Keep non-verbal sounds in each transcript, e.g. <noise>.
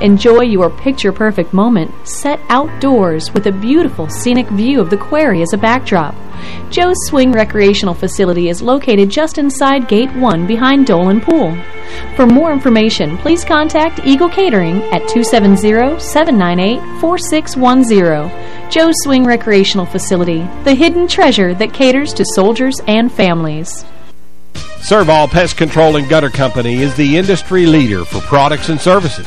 Enjoy your picture-perfect moment set outdoors with a beautiful scenic view of the quarry as a backdrop. Joe's Swing Recreational Facility is located just inside Gate 1 behind Dolan Pool. For more information, please contact Eagle Catering at 270-798-4610. Joe's Swing Recreational Facility, the hidden treasure that caters to soldiers and families. Servall Pest Control and Gutter Company is the industry leader for products and services.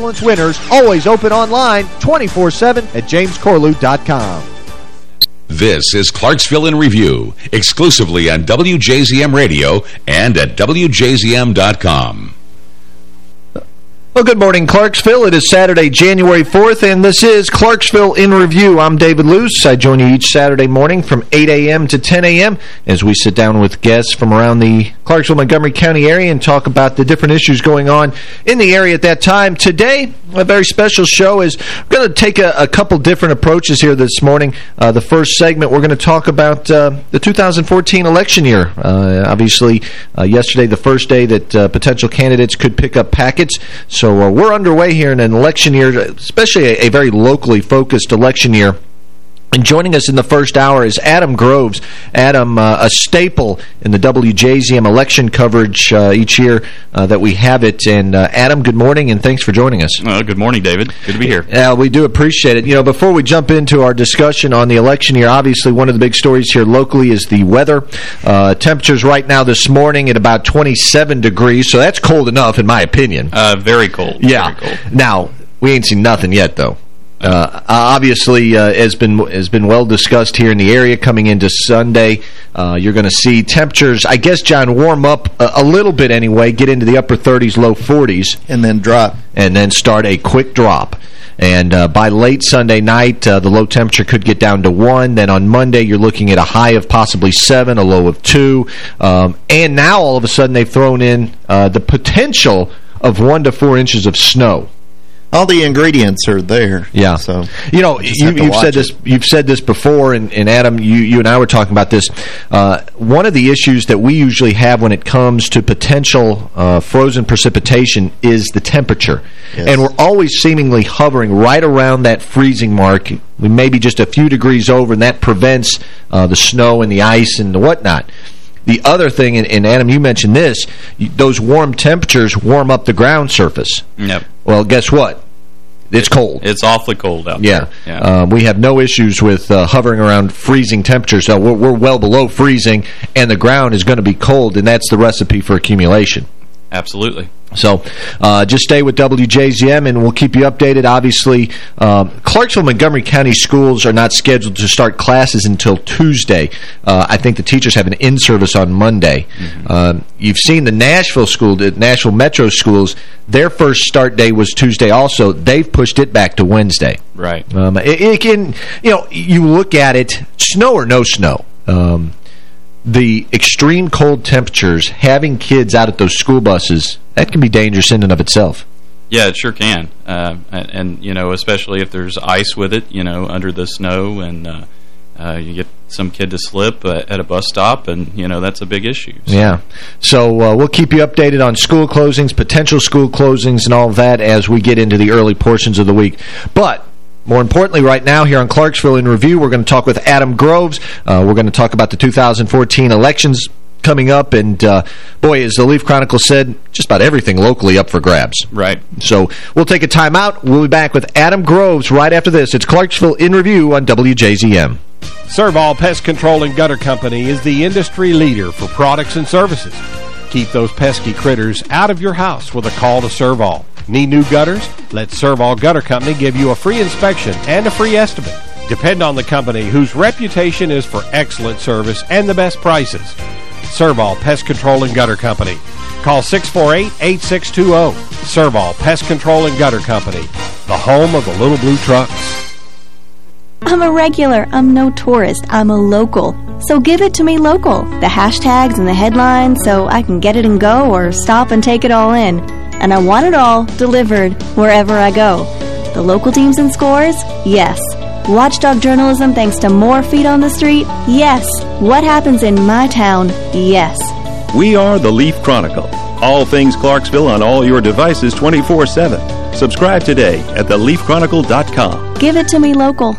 Excellence winners, always open online 24-7 at jamescorlew.com. This is Clarksville in Review, exclusively on WJZM Radio and at WJZM.com. Well, good morning, Clarksville. It is Saturday, January 4th, and this is Clarksville in Review. I'm David Luce. I join you each Saturday morning from 8 a.m. to 10 a.m. as we sit down with guests from around the Clarksville-Montgomery County area and talk about the different issues going on in the area at that time. Today, a very special show is we're going to take a, a, couple different approaches here this morning. Uh, the first segment, we're going to talk about uh, the 2014 election year. Uh, obviously, uh, yesterday, the first day that uh, potential candidates could pick up packets. So uh, we're underway here in an election year, especially a, a very locally focused election year. And joining us in the first hour is Adam Groves. Adam, uh, a staple in the WJZM election coverage uh, each year uh, that we have it. And uh, Adam, good morning, and thanks for joining us. Uh, good morning, David. Good to be here. Yeah, we do appreciate it. You know, before we jump into our discussion on the election year, obviously one of the big stories here locally is the weather. Uh, temperatures right now this morning at about 27 degrees, so that's cold enough, in my opinion. very cold. Yeah. Very cold. Now, we ain't seen nothing yet, though. Uh, obviously, uh, has been has been well discussed here in the area coming into Sunday. Uh, you're going to see temperatures, I guess, John, warm up a, a, little bit anyway, get into the upper 30s, low 40s. And then drop. And then start a quick drop. And uh, by late Sunday night, uh, the low temperature could get down to 1. Then on Monday, you're looking at a high of possibly 7, a low of 2. Um, and now, all of a sudden, they've thrown in uh, the potential of 1 to 4 inches of snow all the ingredients are there. Yeah. So you know, you, have said this. You've said this before, and, and Adam, you you and I were talking about this. Uh, one of the issues that we usually have when it comes to potential uh, frozen precipitation is the temperature, yes. and we're always seemingly hovering right around that freezing mark. We may be just a few degrees over, and that prevents uh, the snow and the ice and the whatnot. The other thing, and, and, Adam, you mentioned this, those warm temperatures warm up the ground surface. Yep. Well, guess what? It's cold. It's awfully cold out yeah. there. Yeah. Uh, we have no issues with uh, hovering around freezing temperatures. So we're, we're, well below freezing, and the ground is going to be cold, and that's the recipe for accumulation. Absolutely. So uh, just stay with WJZM, and we'll keep you updated. Obviously, uh, Clarksville Montgomery County schools are not scheduled to start classes until Tuesday. Uh, I think the teachers have an in-service on Monday. Mm -hmm. you've seen the Nashville school, the Nashville Metro schools, their first start day was Tuesday also. They've pushed it back to Wednesday. Right. Um, it, it, can, you know, you look at it, snow or no snow. Um, the extreme cold temperatures, having kids out at those school buses, that can be dangerous in and of itself. Yeah, it sure can. Uh, and, and, you know, especially if there's ice with it, you know, under the snow and uh, uh, you get some kid to slip uh, at a bus stop and, you know, that's a big issue. So. Yeah. So uh, we'll keep you updated on school closings, potential school closings and all that as we get into the early portions of the week. But more importantly, right now here on Clarksville in Review, we're going to talk with Adam Groves. Uh, we're going to talk about the 2014 elections coming up. And, uh, boy, as the Leaf Chronicle said, just about everything locally up for grabs. Right. So we'll take a time out. We'll be back with Adam Groves right after this. It's Clarksville in Review on WJZM. Servall Pest Control and Gutter Company is the industry leader for products and services. Keep those pesky critters out of your house with a call to Servall. Need new gutters? Let Servall Gutter Company give you a free inspection and a free estimate. Depend on the company whose reputation is for excellent service and the best prices. Servall Pest Control and Gutter Company. Call 648-8620. Servall Pest Control and Gutter Company, the home of the little blue trucks. I'm a regular. I'm no tourist. I'm a local. So give it to me local. The hashtags and the headlines so I can get it and go or stop and take it all in. And I want it all delivered wherever I go. The local teams and scores? Yes. Watchdog journalism thanks to more feet on the street? Yes. What happens in my town? Yes. We are the Leaf Chronicle. All things Clarksville on all your devices 24-7. Subscribe today at theleafchronicle.com. Give it to me local.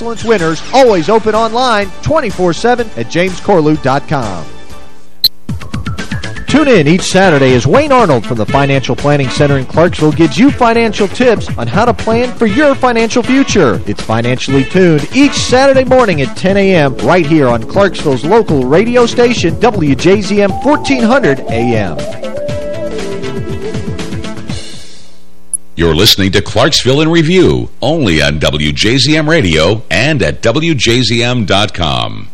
Excellence winners, always open online 24-7 at jamescorlew.com. Tune in each Saturday as Wayne Arnold from the Financial Planning Center in Clarksville gives you financial tips on how to plan for your financial future. It's Financially Tuned each Saturday morning at 10 a.m. right here on Clarksville's local radio station, WJZM 1400 AM. You're listening to Clarksville in Review, only on WJZM Radio and at WJZM.com.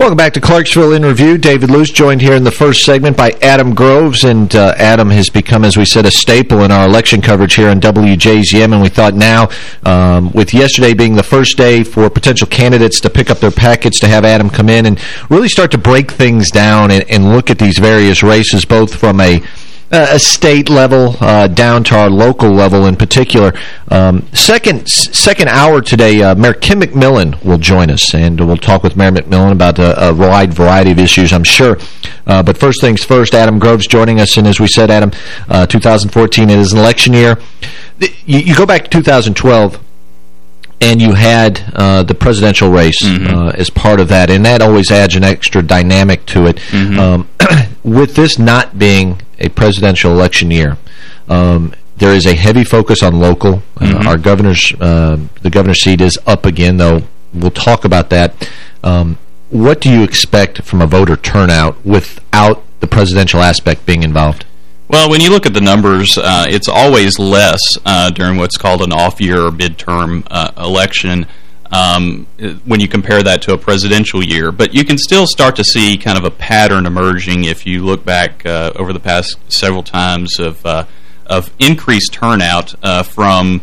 Welcome back to Clarksville in Review. David Luce joined here in the first segment by Adam Groves, and uh, Adam has become, as we said, a staple in our election coverage here on WJZM, and we thought now, um, with yesterday being the first day for potential candidates to pick up their packets, to have Adam come in and really start to break things down and, and look at these various races, both from a uh, a state level uh, down to our local level in particular. Um, second second hour today, uh, Mayor Kim McMillan will join us, and we'll talk with Mayor McMillan about a, a wide variety of issues, I'm sure. Uh, but first things first, Adam Groves joining us, and as we said, Adam, uh, 2014 it is an election year. You, you go back to 2012, and you had uh, the presidential race mm -hmm. uh, as part of that, and that always adds an extra dynamic to it. Mm -hmm. um, <clears throat> with this not being a presidential election year, um, there is a heavy focus on local. Uh, mm -hmm. Our governor's uh, the governor's seat is up again, though. We'll talk about that. Um, what do you expect from a voter turnout without the presidential aspect being involved? Well, when you look at the numbers, uh, it's always less uh, during what's called an off-year or midterm uh, election um, when you compare that to a presidential year. But you can still start to see kind of a pattern emerging if you look back uh, over the past several times of uh, of increased turnout uh, from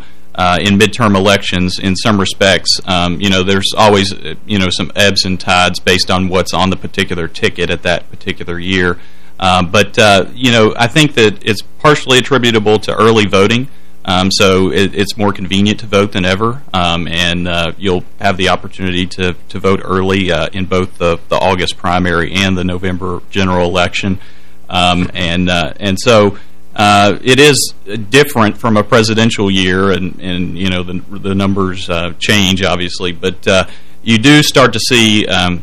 in midterm elections in some respects. Um, you know, there's always, you know, some ebbs and tides based on what's on the particular ticket at that particular year. Um, but, uh, you know, I think that it's partially attributable to early voting. Um, so it, it's more convenient to vote than ever, um, and uh, you'll have the opportunity to, to vote early uh, in both the, the August primary and the November general election. Um, and uh, and so uh, it is different from a presidential year, and, and you know the, the numbers uh, change, obviously. But uh, you do start to see um,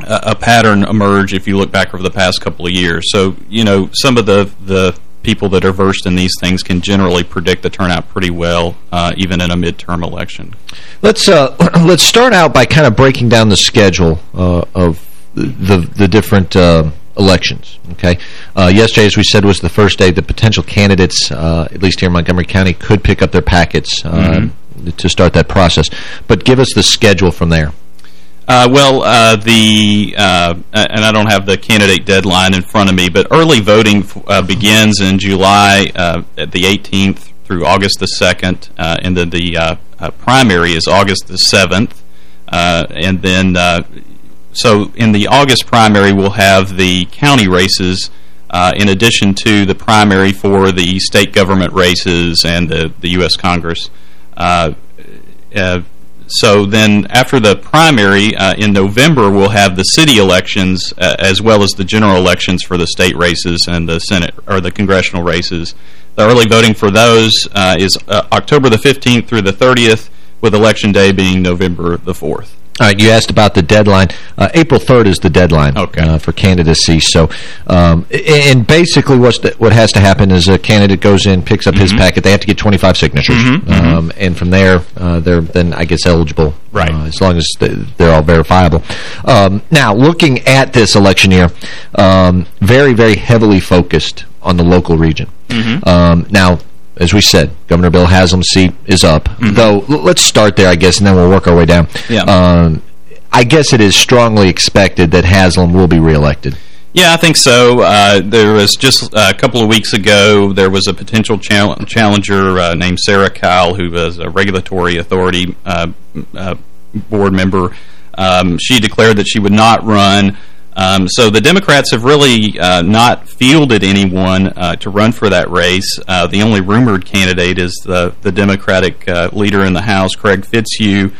a, a, pattern emerge if you look back over the past couple of years. So, you know, some of the, the people that are versed in these things can generally predict the turnout pretty well, uh, even in a midterm election. Let's uh, <clears throat> let's start out by kind of breaking down the schedule uh, of the the different uh, elections. Okay, uh, yesterday, as we said, was the first day that potential candidates, uh, at least here in Montgomery County, could pick up their packets mm -hmm. to start that process. But give us the schedule from there. Uh, well, uh, the uh, and I don't have the candidate deadline in front of me, but early voting uh, begins in July uh, at the 18th through August the 2nd, uh, and then the primary is August the 7th, and then so in the August primary we'll have the county races. in addition to the primary for the state government races and the the U.S. Congress, so then after the primary uh, in November, we'll have the city elections uh, as well as the general elections for the state races and the Senate or the congressional races. The early voting for those uh, is uh, October the 15th through the 30th, with election day being November the 4th. All right, you asked about the deadline. Uh, April 3rd is the deadline okay. uh, for candidacy. So, um, and basically what's the, what has to happen is a candidate goes in, picks up mm -hmm. his mm-hmm. packet. They have to get 25 signatures. Mm -hmm, um, and from there, uh, they're then, I guess, eligible. Right. Uh, as long as they're all verifiable. Um, now, looking at this election year, um, very, very heavily focused on the local region. Mm -hmm. now, as we said, Governor Bill Haslam's seat is up. Mm -hmm. Though, let's start there, I guess, and then we'll work our way down. Yeah. Um, I guess it is strongly expected that Haslam will be reelected. Yeah, I think so. Uh, there was just a couple of weeks ago, there was a potential challenger uh, named Sara Kyle, who was a regulatory authority uh, uh board member. Um, she declared that she would not run. Um, so the Democrats have really uh, not fielded anyone uh, to run for that race. Uh, the only rumored candidate is the, the Democratic uh, leader in the House, Craig Fitzhugh.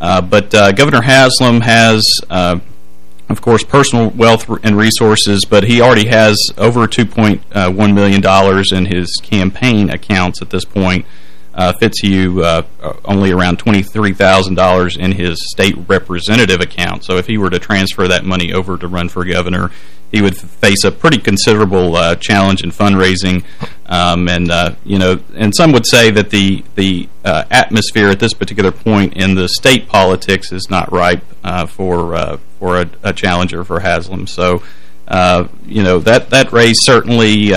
Uh, but uh, Governor Haslam has, of course, personal wealth and resources, but he already has over $2.1 million in his campaign accounts at this point uh, Fitzhugh uh, only around $23,000 in his state representative account. So if he were to transfer that money over to run for governor, he would face a pretty considerable uh, challenge in fundraising. Um, and, uh, you know, and some would say that the, the uh, atmosphere at this particular point in the state politics is not ripe uh, for, for a, a, challenger for Haslam. So, you know, that, that race certainly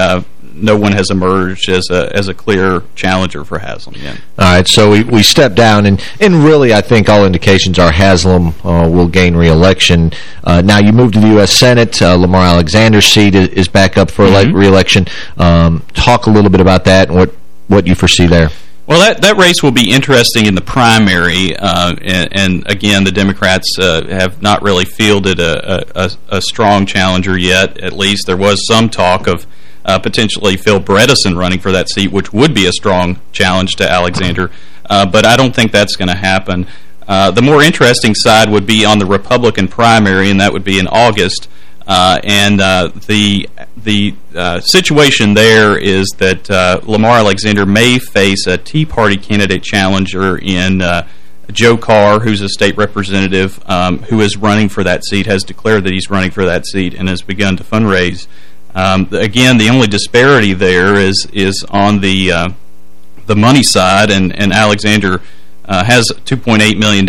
no one has emerged as a as a clear challenger for Haslam yet. All right, so we we step down, and and really, I think all indications are Haslam uh, will gain re-election. Uh, now, you move to the U.S. Senate. Uh, Lamar Alexander's seat is, is back up for mm -hmm. re-election. Um, talk a little bit about that and what what you foresee there. Well, that, that race will be interesting in the primary, uh, and, and, again, the Democrats uh, have not really fielded a, a, a, strong challenger yet. At least there was some talk of uh, potentially Phil Bredesen running for that seat, which would be a strong challenge to Alexander. Uh, but I don't think that's going to happen. Uh, the more interesting side would be on the Republican primary, and that would be in August. Uh, and uh, the the uh, situation there is that Lamar Alexander may face a Tea Party candidate challenger in Joe Carr, who's a state representative um, who is running for that seat, has declared that he's running for that seat and has begun to fundraise um, again, the only disparity there is is on the uh, the money side, and and Alexander uh, has $2.8 million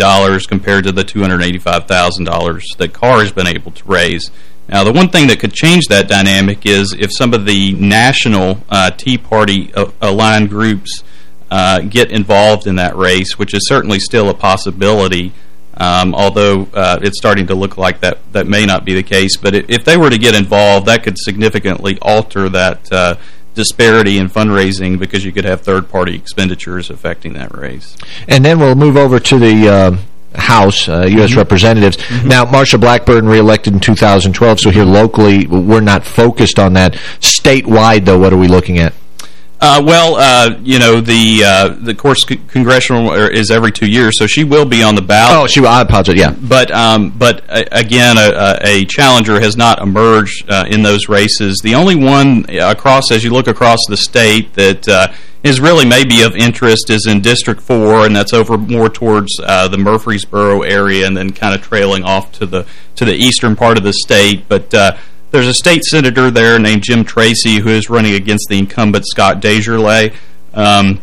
compared to the $285,000 that Carr has been able to raise. Now, the one thing that could change that dynamic is if some of the national uh, Tea Party uh, aligned groups uh, get involved in that race, which is certainly still a possibility. Um, although uh, it's starting to look like that that may not be the case. But if they were to get involved, that could significantly alter that uh, disparity in fundraising because you could have third-party expenditures affecting that race. And then we'll move over to the... Uh, House, uh, U.S. Mm -hmm. Representatives. Mm -hmm. Now, Marsha Blackburn reelected in 2012, so here locally, we're not focused on that. Statewide, though, what are we looking at? Uh, well, uh, you know, the uh, the course congressional is every two years, so she will be on the ballot. Oh, she. I apologize. Yeah, but um, but uh, again, a, a, challenger has not emerged uh, in those races. The only one across, as you look across the state, that uh, is really maybe of interest is in District Four, and that's over more towards the Murfreesboro area, and then kind of trailing off to the to the eastern part of the state, but. There's a state senator there named Jim Tracy who is running against the incumbent Scott DesJarlais. Um,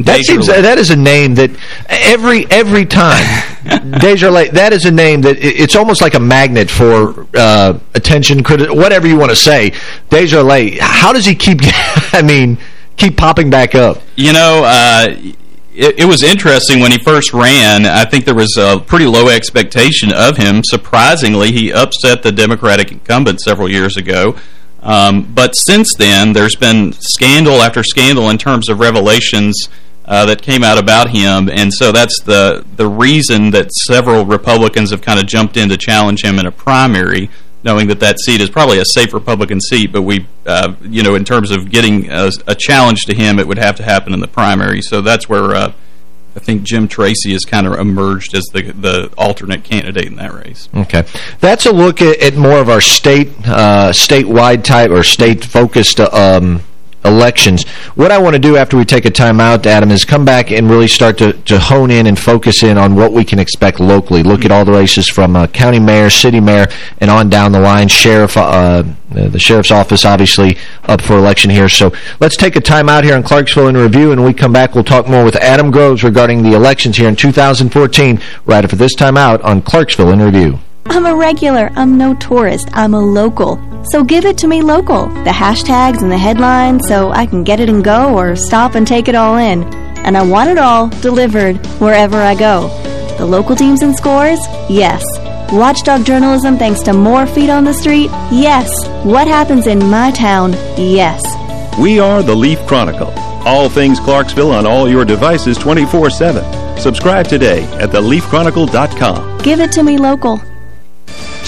that seems that is a name that every every time <laughs> DesJarlais that is a name that it's almost like a magnet for uh, attention whatever you want to say. DesJarlais how does he keep <laughs> I mean keep popping back up? You know uh, it, it, was interesting when he first ran. I think there was a pretty low expectation of him. Surprisingly, he upset the Democratic incumbent several years ago. Um, but since then, there's been scandal after scandal in terms of revelations uh, that came out about him. And so that's the, the reason that several Republicans have kind of jumped in to challenge him in a primary knowing that that seat is probably a safe Republican seat, but we, uh, you know, in terms of getting a, a, challenge to him, it would have to happen in the primary. So that's where uh, I think Jim Tracy has kind of emerged as the the alternate candidate in that race. Okay, that's a look at, at more of our state uh, statewide type or state focused um, elections. What I want to do after we take a time out, Adam, is come back and really start to, to hone in and focus in on what we can expect locally. Look at all the races from uh, county mayor, city mayor, and on down the line. Sheriff, uh, the sheriff's office, obviously, up for election here. So let's take a time out here in Clarksville in review, and we come back, we'll talk more with Adam Groves regarding the elections here in 2014, right after this time out on Clarksville in review. I'm a regular. I'm no tourist. I'm a local. So give it to me local. The hashtags and the headlines so I can get it and go or stop and take it all in. And I want it all delivered wherever I go. The local teams and scores? Yes. Watchdog journalism thanks to more feet on the street? Yes. What happens in my town? Yes. We are the Leaf Chronicle. All things Clarksville on all your devices 24-7. Subscribe today at theleafchronicle.com. Give it to me local.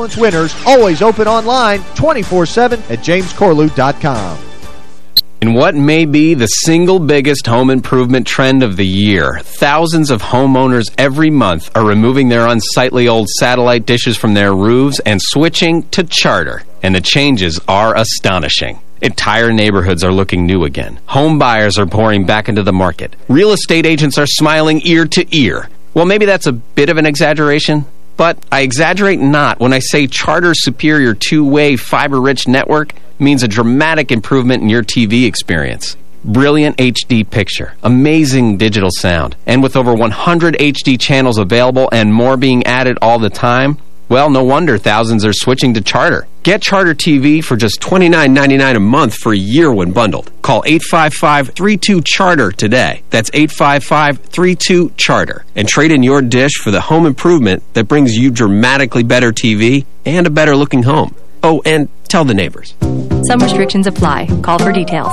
Excellence winners, always open online 24-7 at jamescorlew.com. In what may be the single biggest home improvement trend of the year, thousands of homeowners every month are removing their unsightly old satellite dishes from their roofs and switching to Charter. And the changes are astonishing. Entire neighborhoods are looking new again. Home buyers are pouring back into the market. Real estate agents are smiling ear to ear. Well, maybe that's a bit of an exaggeration. But I exaggerate not when I say Charter's superior two-way fiber-rich network means a dramatic improvement in your TV experience. Brilliant HD picture, amazing digital sound, and with over 100 HD channels available and more being added all the time, well, no wonder thousands are switching to Charter. Get Charter TV for just $29.99 a month for a year when bundled. Call 855-32-CHARTER today. That's 855-32-CHARTER. And trade in your dish for the home improvement that brings you dramatically better TV and a better-looking home. Oh, and tell the neighbors. Some restrictions apply. Call for details.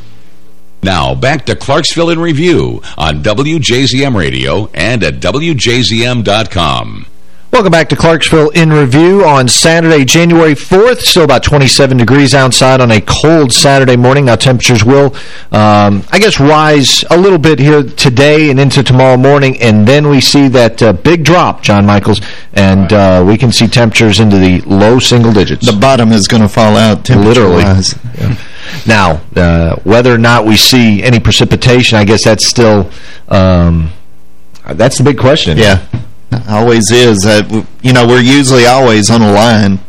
Now, back to Clarksville in Review on WJZM Radio and at WJZM.com. Welcome back to Clarksville in Review on Saturday, January 4th. Still about 27 degrees outside on a cold Saturday morning. Now temperatures will, um, I guess, rise a little bit here today and into tomorrow morning, and then we see that uh, big drop, John Michaels, and uh, we can see temperatures into the low single digits. The bottom is going to fall out temperature-wise. Yeah. Now, uh, whether or not we see any precipitation, I guess that's still, um, that's the big question. Yeah. Always is. Uh, you know, we're usually always on a line,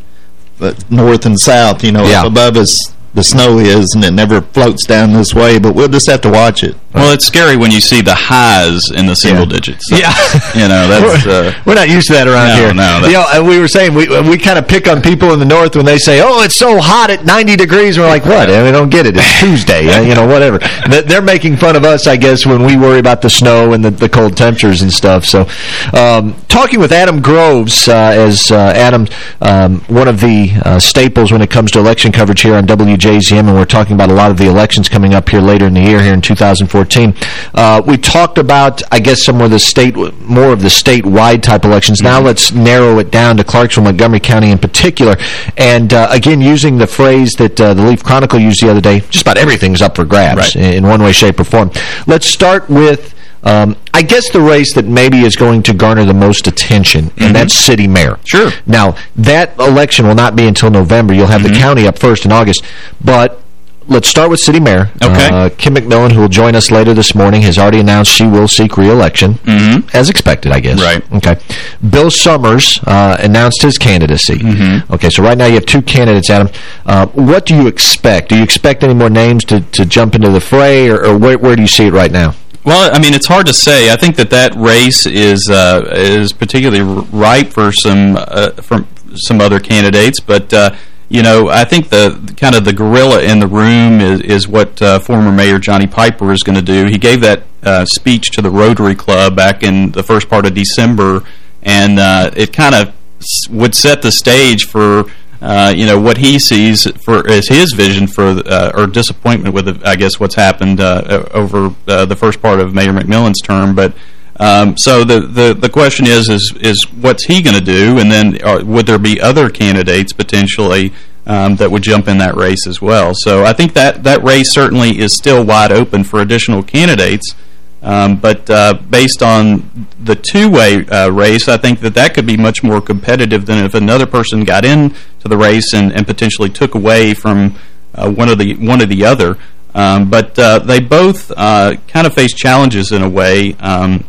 but north and south, you know, Yeah. up above us the snow is, and it never floats down this way, but we'll just have to watch it. Well, it's scary when you see the highs in the single digits. Yeah. <laughs> You know, that's... Uh, We're not used to that around No, here. no, you know, we were saying we we kind of pick on people in the north when they say, "Oh, it's so hot at 90 degrees." We're like, "What? I don't get it. It's Tuesday, uh, you know, whatever." They- They're making fun of us, I guess, when we worry about the snow and the, the cold temperatures and stuff. So, um, talking with Adam Groves, uh, as uh, Adam, um, one of the uh, staples when it comes to election coverage here on WJZM, and we're talking about a lot of the elections coming up here later in the year, here in 2014. Uh, we talked about, I guess, some of the state, more of the statewide type elections. Now let's narrow it down to Clarksville, Montgomery County in particular. And uh, again, using the phrase that uh, the Leaf Chronicle used the other day, just about everything's up for grabs in, in one way, shape, or form. Let's start with. Um, I guess the race that maybe is going to garner the most attention, and that's city mayor. Sure. Now, that election will not be until November. You'll have the county up first in August. But let's start with city mayor. Okay. Uh, Kim McMillan, who will join us later this morning, has already announced she will seek re-election, as expected, I guess. Right. Okay. Bill Summers uh, announced his candidacy. Okay, so right now you have two candidates, Adam. Uh, what do you expect? Do you expect any more names to, to jump into the fray, or, or where, where do you see it right now? Well, I mean, it's hard to say. I think that that race is uh, is particularly ripe for some uh, from some other candidates, but uh, you know, I think the kind of the gorilla in the room is is what uh, former Mayor Johnny Piper is going to do. He gave that uh, speech to the Rotary Club back in the first part of December, and uh, it kind of would set the stage for uh, you know, what he sees for as his vision for, uh, or disappointment with, I guess, what's happened uh, over uh, the first part of Mayor McMillan's term. But um, so the, the the question is is is what's he going to do, and then uh, would there be other candidates potentially um, that would jump in that race as well? So I think that that race certainly is still wide open for additional candidates. Um, but uh, based on the two-way uh, race, I think that that could be much more competitive than if another person got into the race and, and potentially took away from uh, one of the one or the other. Um, but uh, they both uh, kind of face challenges in a way, um,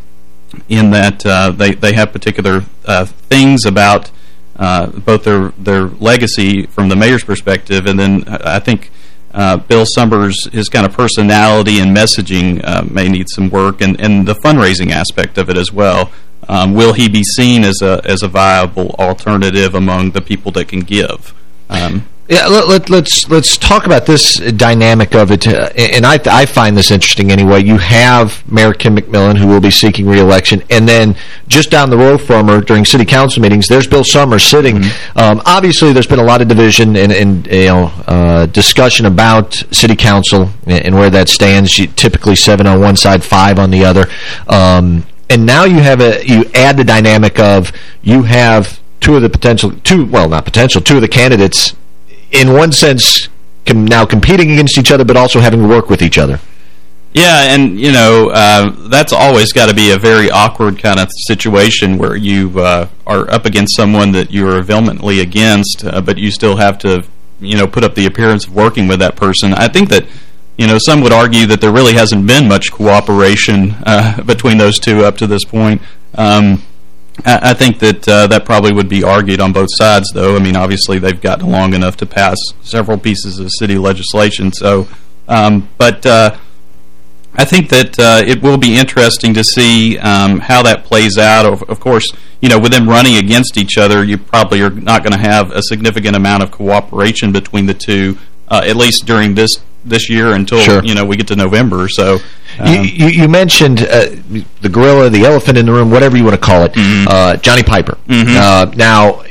in that uh, they they have particular uh, things about uh, both their their legacy from the mayor's perspective, and then I think uh, Bill Summers, his kind of personality and messaging uh, may need some work, and, and the fundraising aspect of it as well. Um, will he be seen as a as a viable alternative among the people that can give? Um, Yeah, let, let, let's let's talk about this dynamic of it, uh, and I I find this interesting anyway. You have Mayor Kim McMillan who will be seeking re-election, and then just down the road from her during city council meetings, there's Bill Summers sitting. Um, obviously, there's been a lot of division and, and you know uh, discussion about city council and, and where that stands. You, typically seven on one side, five on the other. Um, and now you have a you add the dynamic of you have two of the potential two well not potential two of the candidates in one sense com now competing against each other but also having to work with each other Yeah, and, you know, uh, that's always got to be a very awkward kind of situation where you uh, are up against someone that you're vehemently against, uh, but you still have to, you know, put up the appearance of working with that person. I think that, you know, some would argue that there really hasn't been much cooperation uh, <laughs> between those two up to this point. Um, I, think that uh, that probably would be argued on both sides, though. I mean, obviously, they've gotten along enough to pass several pieces of city legislation. So, um, but uh, I think that uh, it will be interesting to see um, how that plays out. Of, of course, you know, with them running against each other, you probably are not going to have a significant amount of cooperation between the two, uh, at least during this this year until Sure. you know we get to November. So. you, um, you, you mentioned uh, the gorilla, the elephant in the room, whatever you want to call it, uh, Johnny Piper. Uh, now,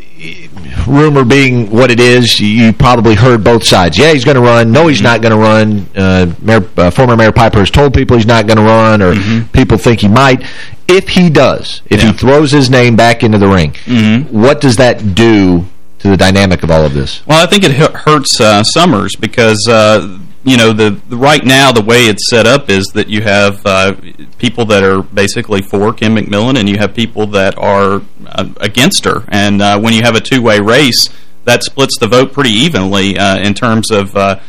rumor being what it is, you probably heard both sides. Yeah, he's going to run. No, he's mm -hmm. not going to run. Uh, Mayor, uh, former Mayor Piper has told people he's not going to run, or mm -hmm. people think he might. If he does, if yeah. he throws his name back into the ring, mm -hmm. what does that do to the dynamic of all of this? Well, I think it hurts uh, Summers because uh, you know, the, the, right now the way it's set up is that you have uh, people that are basically for Kim McMillan and you have people that are uh, against her. And uh, when you have a two-way race, that splits the vote pretty evenly uh, in terms of uh,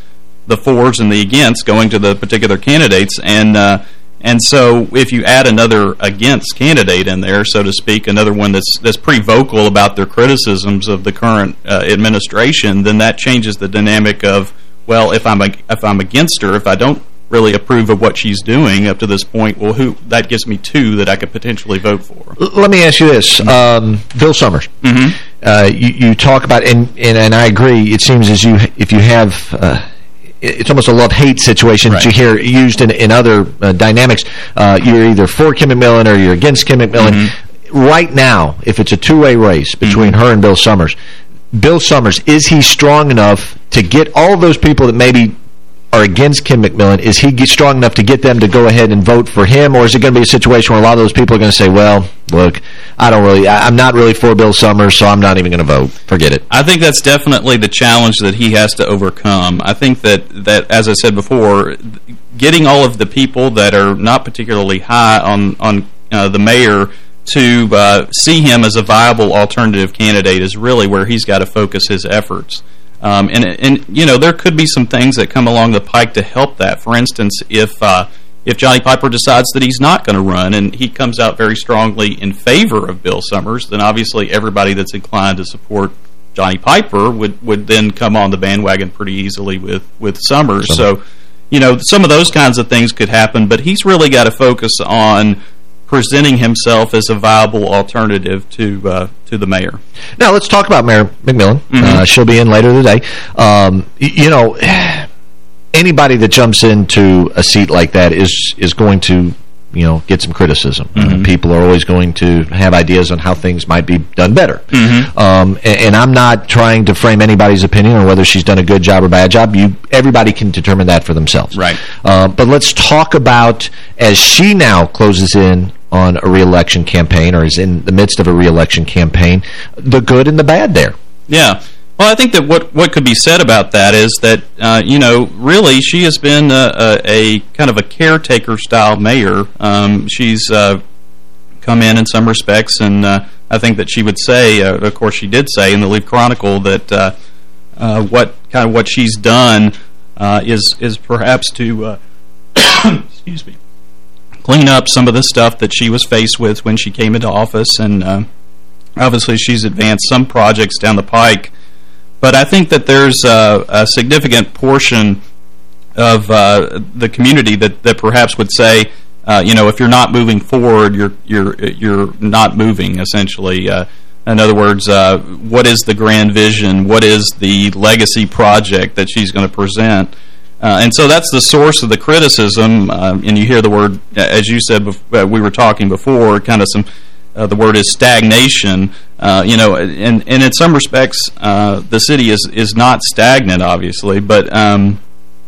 the fors and the against going to the particular candidates. And uh, and so if you add another against candidate in there, so to speak, another one that's that's pretty vocal about their criticisms of the current administration, then that changes the dynamic of well, if I'm if I'm against her, if I don't really approve of what she's doing up to this point, well, who that gives me two that I could potentially vote for. Let me ask you this. Um, Bill Summers, mm -hmm. uh, you, you, talk about, and, and, and, I agree, it seems as you if you have... Uh, it's almost a love-hate situation right. that you hear used in, in other uh, dynamics. Uh, you're either for Kim McMillan or you're against Kim McMillan. Mm -hmm. Right now, if it's a two-way race between mm -hmm. her and Bill Summers, Bill Summers, is he strong enough to get all those people that maybe are against Kim McMillan, is he strong enough to get them to go ahead and vote for him, or is it going to be a situation where a lot of those people are going to say, well, look, I don't really, I'm not really for Bill Summers, so I'm not even going to vote. Forget it. I think that's definitely the challenge that he has to overcome. I think that, that as I said before, getting all of the people that are not particularly high on, on uh, the mayor to uh, see him as a viable alternative candidate is really where he's got to focus his efforts. Um, and, and, you know, there could be some things that come along the pike to help that. For instance, if uh, if Johnny Piper decides that he's not going to run and he comes out very strongly in favor of Bill Summers, then obviously everybody that's inclined to support Johnny Piper would, would then come on the bandwagon pretty easily with, with Summers. So, you know, some of those kinds of things could happen, but he's really got to focus on presenting himself as a viable alternative to uh, to the mayor. Now let's talk about Mayor McMillan. Mm -hmm. uh, she'll be in later today. Um, you know, anybody that jumps into a seat like that is is going to you know, get some criticism. Mm -hmm. people are always going to have ideas on how things might be done better. Mm -hmm. um, and, and, I'm not trying to frame anybody's opinion on whether she's done a good job or bad job. You, everybody can determine that for themselves. Right. Uh, but let's talk about, as she now closes in on a reelection campaign or is in the midst of a reelection campaign, the good and the bad there. Yeah. Well, I think that what what could be said about that is that uh, you know really she has been a, a, a kind of a caretaker style mayor. Um, she's uh, come in in some respects, and uh, I think that she would say, uh, of course, she did say in the Leaf Chronicle that uh, uh, what kind of what she's done is is perhaps to <coughs> excuse me clean up some of the stuff that she was faced with when she came into office, and obviously she's advanced some projects down the pike but I think that there's a, a significant portion of uh, the community that, that perhaps would say, uh, you know, if you're not moving forward, you're you're you're not moving. Essentially, uh, in other words, uh, what is the grand vision? What is the legacy project that she's going to present? Uh, and so that's the source of the criticism. Uh, and you hear the word, as you said, we were talking before, kind of some uh, the word is stagnation. Uh, you know, and and in some respects, uh, the city is is not stagnant, obviously, but um,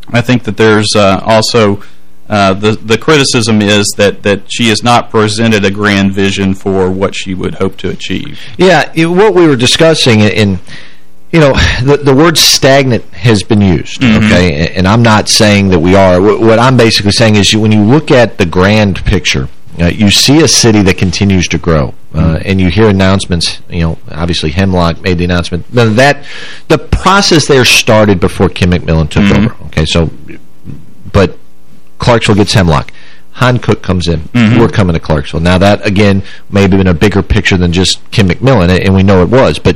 I think that there's uh, also uh, the the criticism is that that she has not presented a grand vision for what she would hope to achieve. Yeah, what we were discussing in. You know, the, the word stagnant has been used, mm -hmm. okay? And I'm not saying that we are. What I'm basically saying is you, when you look at the grand picture, uh, you see a city that continues to grow, uh, and you hear announcements. You know, obviously Hemlock made the announcement. That the process there started before Kim McMillan took mm -hmm. over. Okay, so, but Clarksville gets Hemlock. Hankook comes in. Mm -hmm. We're coming to Clarksville. Now that, again, may have been a bigger picture than just Kim McMillan, and we know it was. But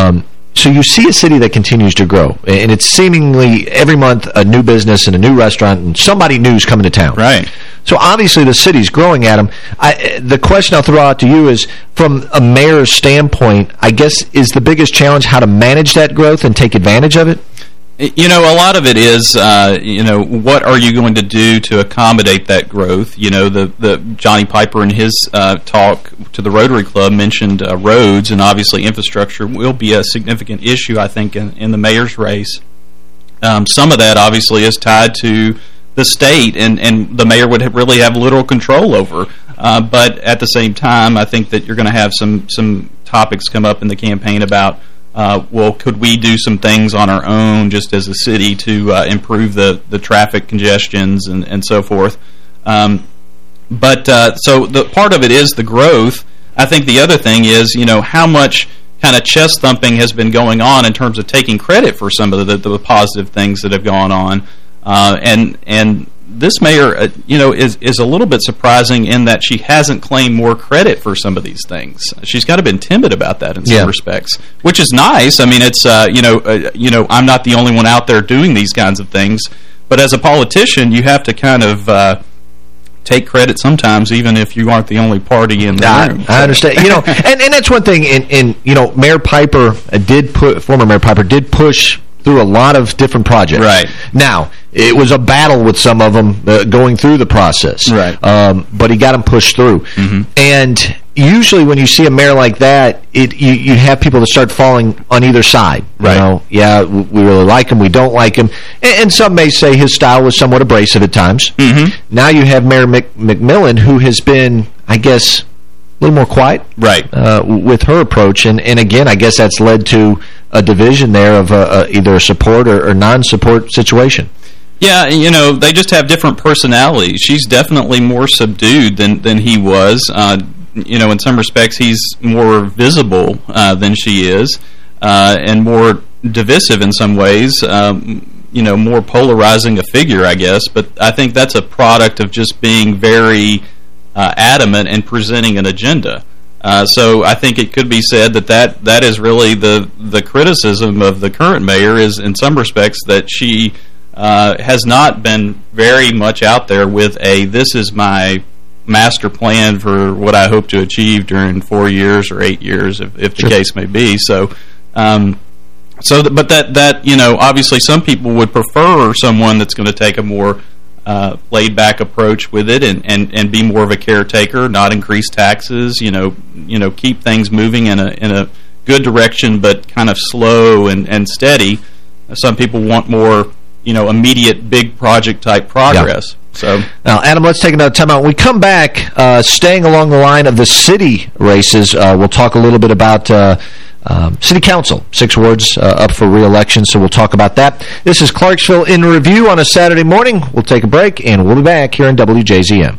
um, so you see a city that continues to grow, and it's seemingly every month a new business and a new restaurant, and somebody new is coming to town. Right. So obviously the city's growing Adam. I, the question I'll throw out to you is, from a mayor's standpoint, I guess, is the biggest challenge how to manage that growth and take advantage of it? You know, a lot of it is, uh, you know, what are you going to do to accommodate that growth? You know, the, the Johnny Piper in his uh, talk to the Rotary Club mentioned uh, roads, and obviously infrastructure will be a significant issue, I think, in, in the mayor's race. Um, some of that, obviously, is tied to the state, and, and the mayor would have really have little control over. Uh, but at the same time, I think that you're going to have some, some topics come up in the campaign about uh, well, could we do some things on our own just as a city to uh, improve the, the traffic congestions and, and so forth? Um, but uh, so the part of it is the growth. I think the other thing is, you know, how much kind of chest thumping has been going on in terms of taking credit for some of the, the positive things that have gone on. Uh, and and this mayor, uh, you know, is is a little bit surprising in that she hasn't claimed more credit for some of these things. She's kind of been timid about that in some yeah. respects, which is nice. I mean, it's uh, you know, uh, you know, I'm not the only one out there doing these kinds of things, but as a politician, you have to kind of uh, take credit sometimes, even if you aren't the only party in the I, room. I understand. you know, <laughs> and and that's one thing. And and you know, Mayor Piper did put former Mayor Piper did push through a lot of different projects. Right. Now, it was a battle with some of them uh, going through the process. Right. Um, but he got them pushed through. Mm -hmm. And usually when you see a mayor like that, it you, you have people that start falling on either side. Right. You know, yeah, we really like him, we don't like him. And, and some may say his style was somewhat abrasive at times. Mm -hmm. Now you have Mayor Mc, McMillan, who has been, I guess, a little more quiet right uh, with her approach and and again I guess that's led to a division there of either a support or, or non-support situation yeah, you know, they just have different personalities. She's definitely more subdued than than he was. Uh, you know, in some respects, he's more visible uh, than she is, uh, and more divisive in some ways. Um, you know, more polarizing a figure, I guess. But I think that's a product of just being very uh, adamant and presenting an agenda. Uh, so I think it could be said that, that that is really the the criticism of the current mayor is in some respects that she uh, has not been very much out there with a this is my master plan for what I hope to achieve during four years or eight years if, if the sure. case may be. So um, so but that that you know obviously some people would prefer someone that's going to take a more uh, laid back approach with it and, and, and be more of a caretaker, not increase taxes, you know, you know, keep things moving in a in a good direction but kind of slow and, and steady. Some people want more, you know, immediate big project type progress. Yeah. So now, Adam, let's take another time out. When we come back, uh, staying along the line of the city races, uh, we'll talk a little bit about uh, um, City Council, six wards uh, up for re-election, so we'll talk about that. This is Clarksville in Review on a Saturday morning. We'll take a break, and we'll be back here in WJZM.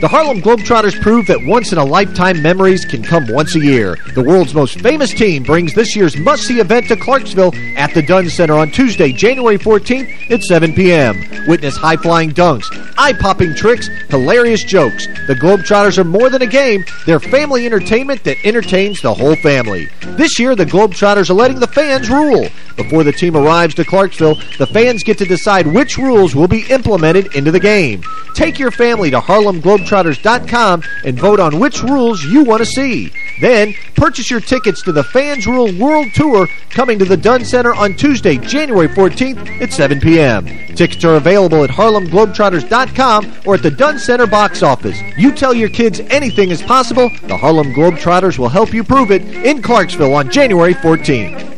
The Harlem Globetrotters prove that once-in-a-lifetime memories can come once a year. The world's most famous team brings this year's must-see event to Clarksville at the Dunn Center on Tuesday, January 14th at 7 p.m. Witness high-flying dunks, eye-popping tricks, hilarious jokes. The Globetrotters are more than a game. They're family entertainment that entertains the whole family. This year, the Globetrotters are letting the fans rule. Before the team arrives to Clarksville, the fans get to decide which rules will be implemented into the game. Take your family to Harlem Globetrotters globetrotters.com and vote on which rules you want to see. Then, purchase your tickets to the Fans Rule World Tour coming to the Dunn Center on Tuesday, January 14th at 7 p.m. Tickets are available at harlemglobetrotters.com or at the Dunn Center box office. You tell your kids anything is possible, the Harlem Globetrotters will help you prove it in Clarksville on January 14th.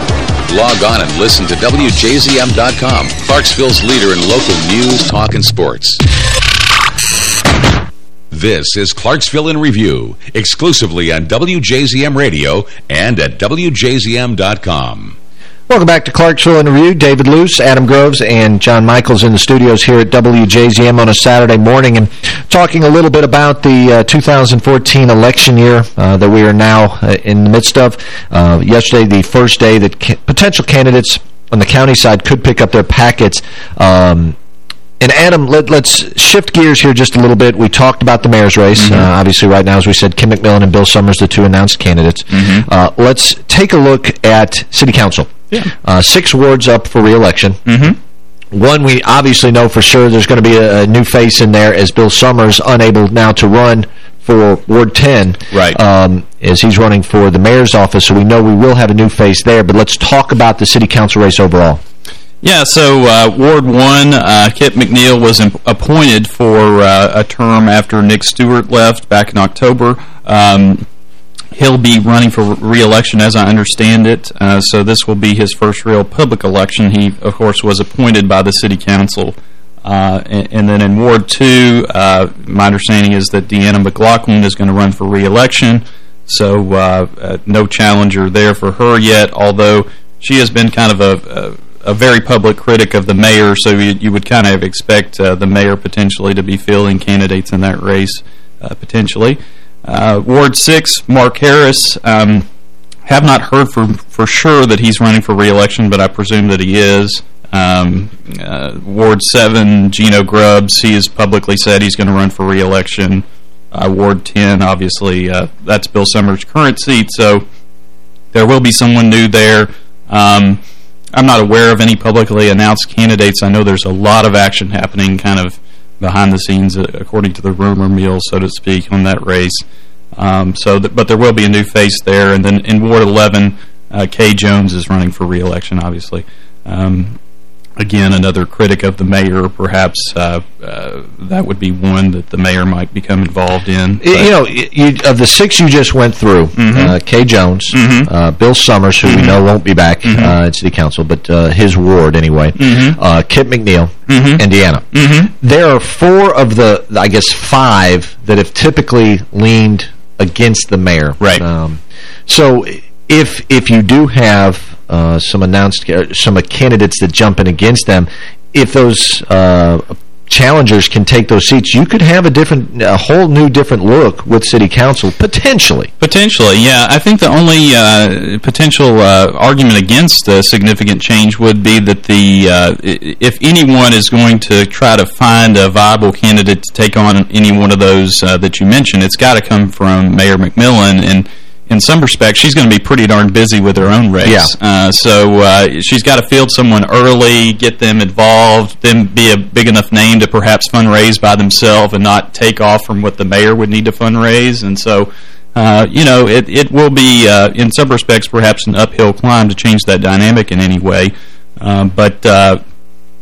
Log on and listen to WJZM.com, Clarksville's leader in local news, talk, and sports. This is Clarksville in Review, exclusively on WJZM Radio and at WJZM.com. Welcome back to Clarksville in Review. David Luce, Adam Groves, and John Michaels in the studios here at WJZM on a Saturday morning and talking a little bit about the uh, 2014 election year uh, that we are now uh, in the midst of. Uh, yesterday, the first day that ca potential candidates on the county side could pick up their packets. Um, and Adam, let, us shift gears here just a little bit. We talked about the mayor's race. Mm -hmm. uh, obviously, right now, as we said, Kim McMillan and Bill Summers, the two announced candidates. Mm -hmm. uh, let's take a look at city council. Yeah. Uh, six wards up for reelection. Mm -hmm. One, we obviously know for sure there's going to be a, a, new face in there as Bill Summers unable now to run for Ward 10. Right. Um, as he's running for the mayor's office, so we know we will have a new face there. But let's talk about the city council race overall. Yeah, so uh, Ward 1, uh, Kip McNeil was appointed for uh, a term after Nick Stewart left back in October. Um, He'll be running for re-election, as I understand it, uh, so this will be his first real public election. He, of course, was appointed by the city council. Uh, and, and, then in Ward 2, uh, my understanding is that Deanna McLaughlin is going to run for re-election, so no challenger there for her yet, although she has been kind of a, a, a very public critic of the mayor, so you, you would kind of expect uh, the mayor potentially to be fielding candidates in that race, potentially. Uh, Ward 6, Mark Harris. Um, have not heard for, for sure that he's running for re-election, but I presume that he is. Um, uh, Ward 7, Geno Grubbs, he has publicly said he's going to run for re-election. Uh, Ward 10, obviously, uh, that's Bill Summers' current seat, so there will be someone new there. Um, I'm not aware of any publicly announced candidates. I know there's a lot of action happening kind of behind the scenes, uh, according to the rumor mill, so to speak, on that race. Um, so, th But there will be a new face there. And then in Ward 11, uh, Kaye Jones is running for re-election, obviously. Um, again, another critic of the mayor, perhaps uh, uh, that would be one that the mayor might become involved in. But you know, you, of the six you just went through, mm -hmm. uh, Kaye Jones, mm -hmm. Bill Summers, who mm -hmm. we mm-hmm. know won't be back mm-hmm. uh, at City Council, but uh, his ward anyway, mm-hmm. Kip McNeil, and Deanna. There are four of the, I guess, five that have typically leaned against the mayor. Right. Um, so if if you do have uh, some announced uh, some candidates that jump in against them, if those uh, challengers can take those seats, you could have a different, a whole new different look with city council, potentially. Potentially, yeah. I think the only uh, potential uh, argument against a significant change would be that the uh, if anyone is going to try to find a viable candidate to take on any one of those uh, that you mentioned, it's got to come from Mayor McMillan, and in some respects, she's going to be pretty darn busy with her own race. Yeah. Uh, so uh, she's got to field someone early, get them involved, then be a big enough name to perhaps fundraise by themselves and not take off from what the mayor would need to fundraise. And so, uh, you know, it, it will be, uh, in some respects, perhaps an uphill climb to change that dynamic in any way. Um, but uh,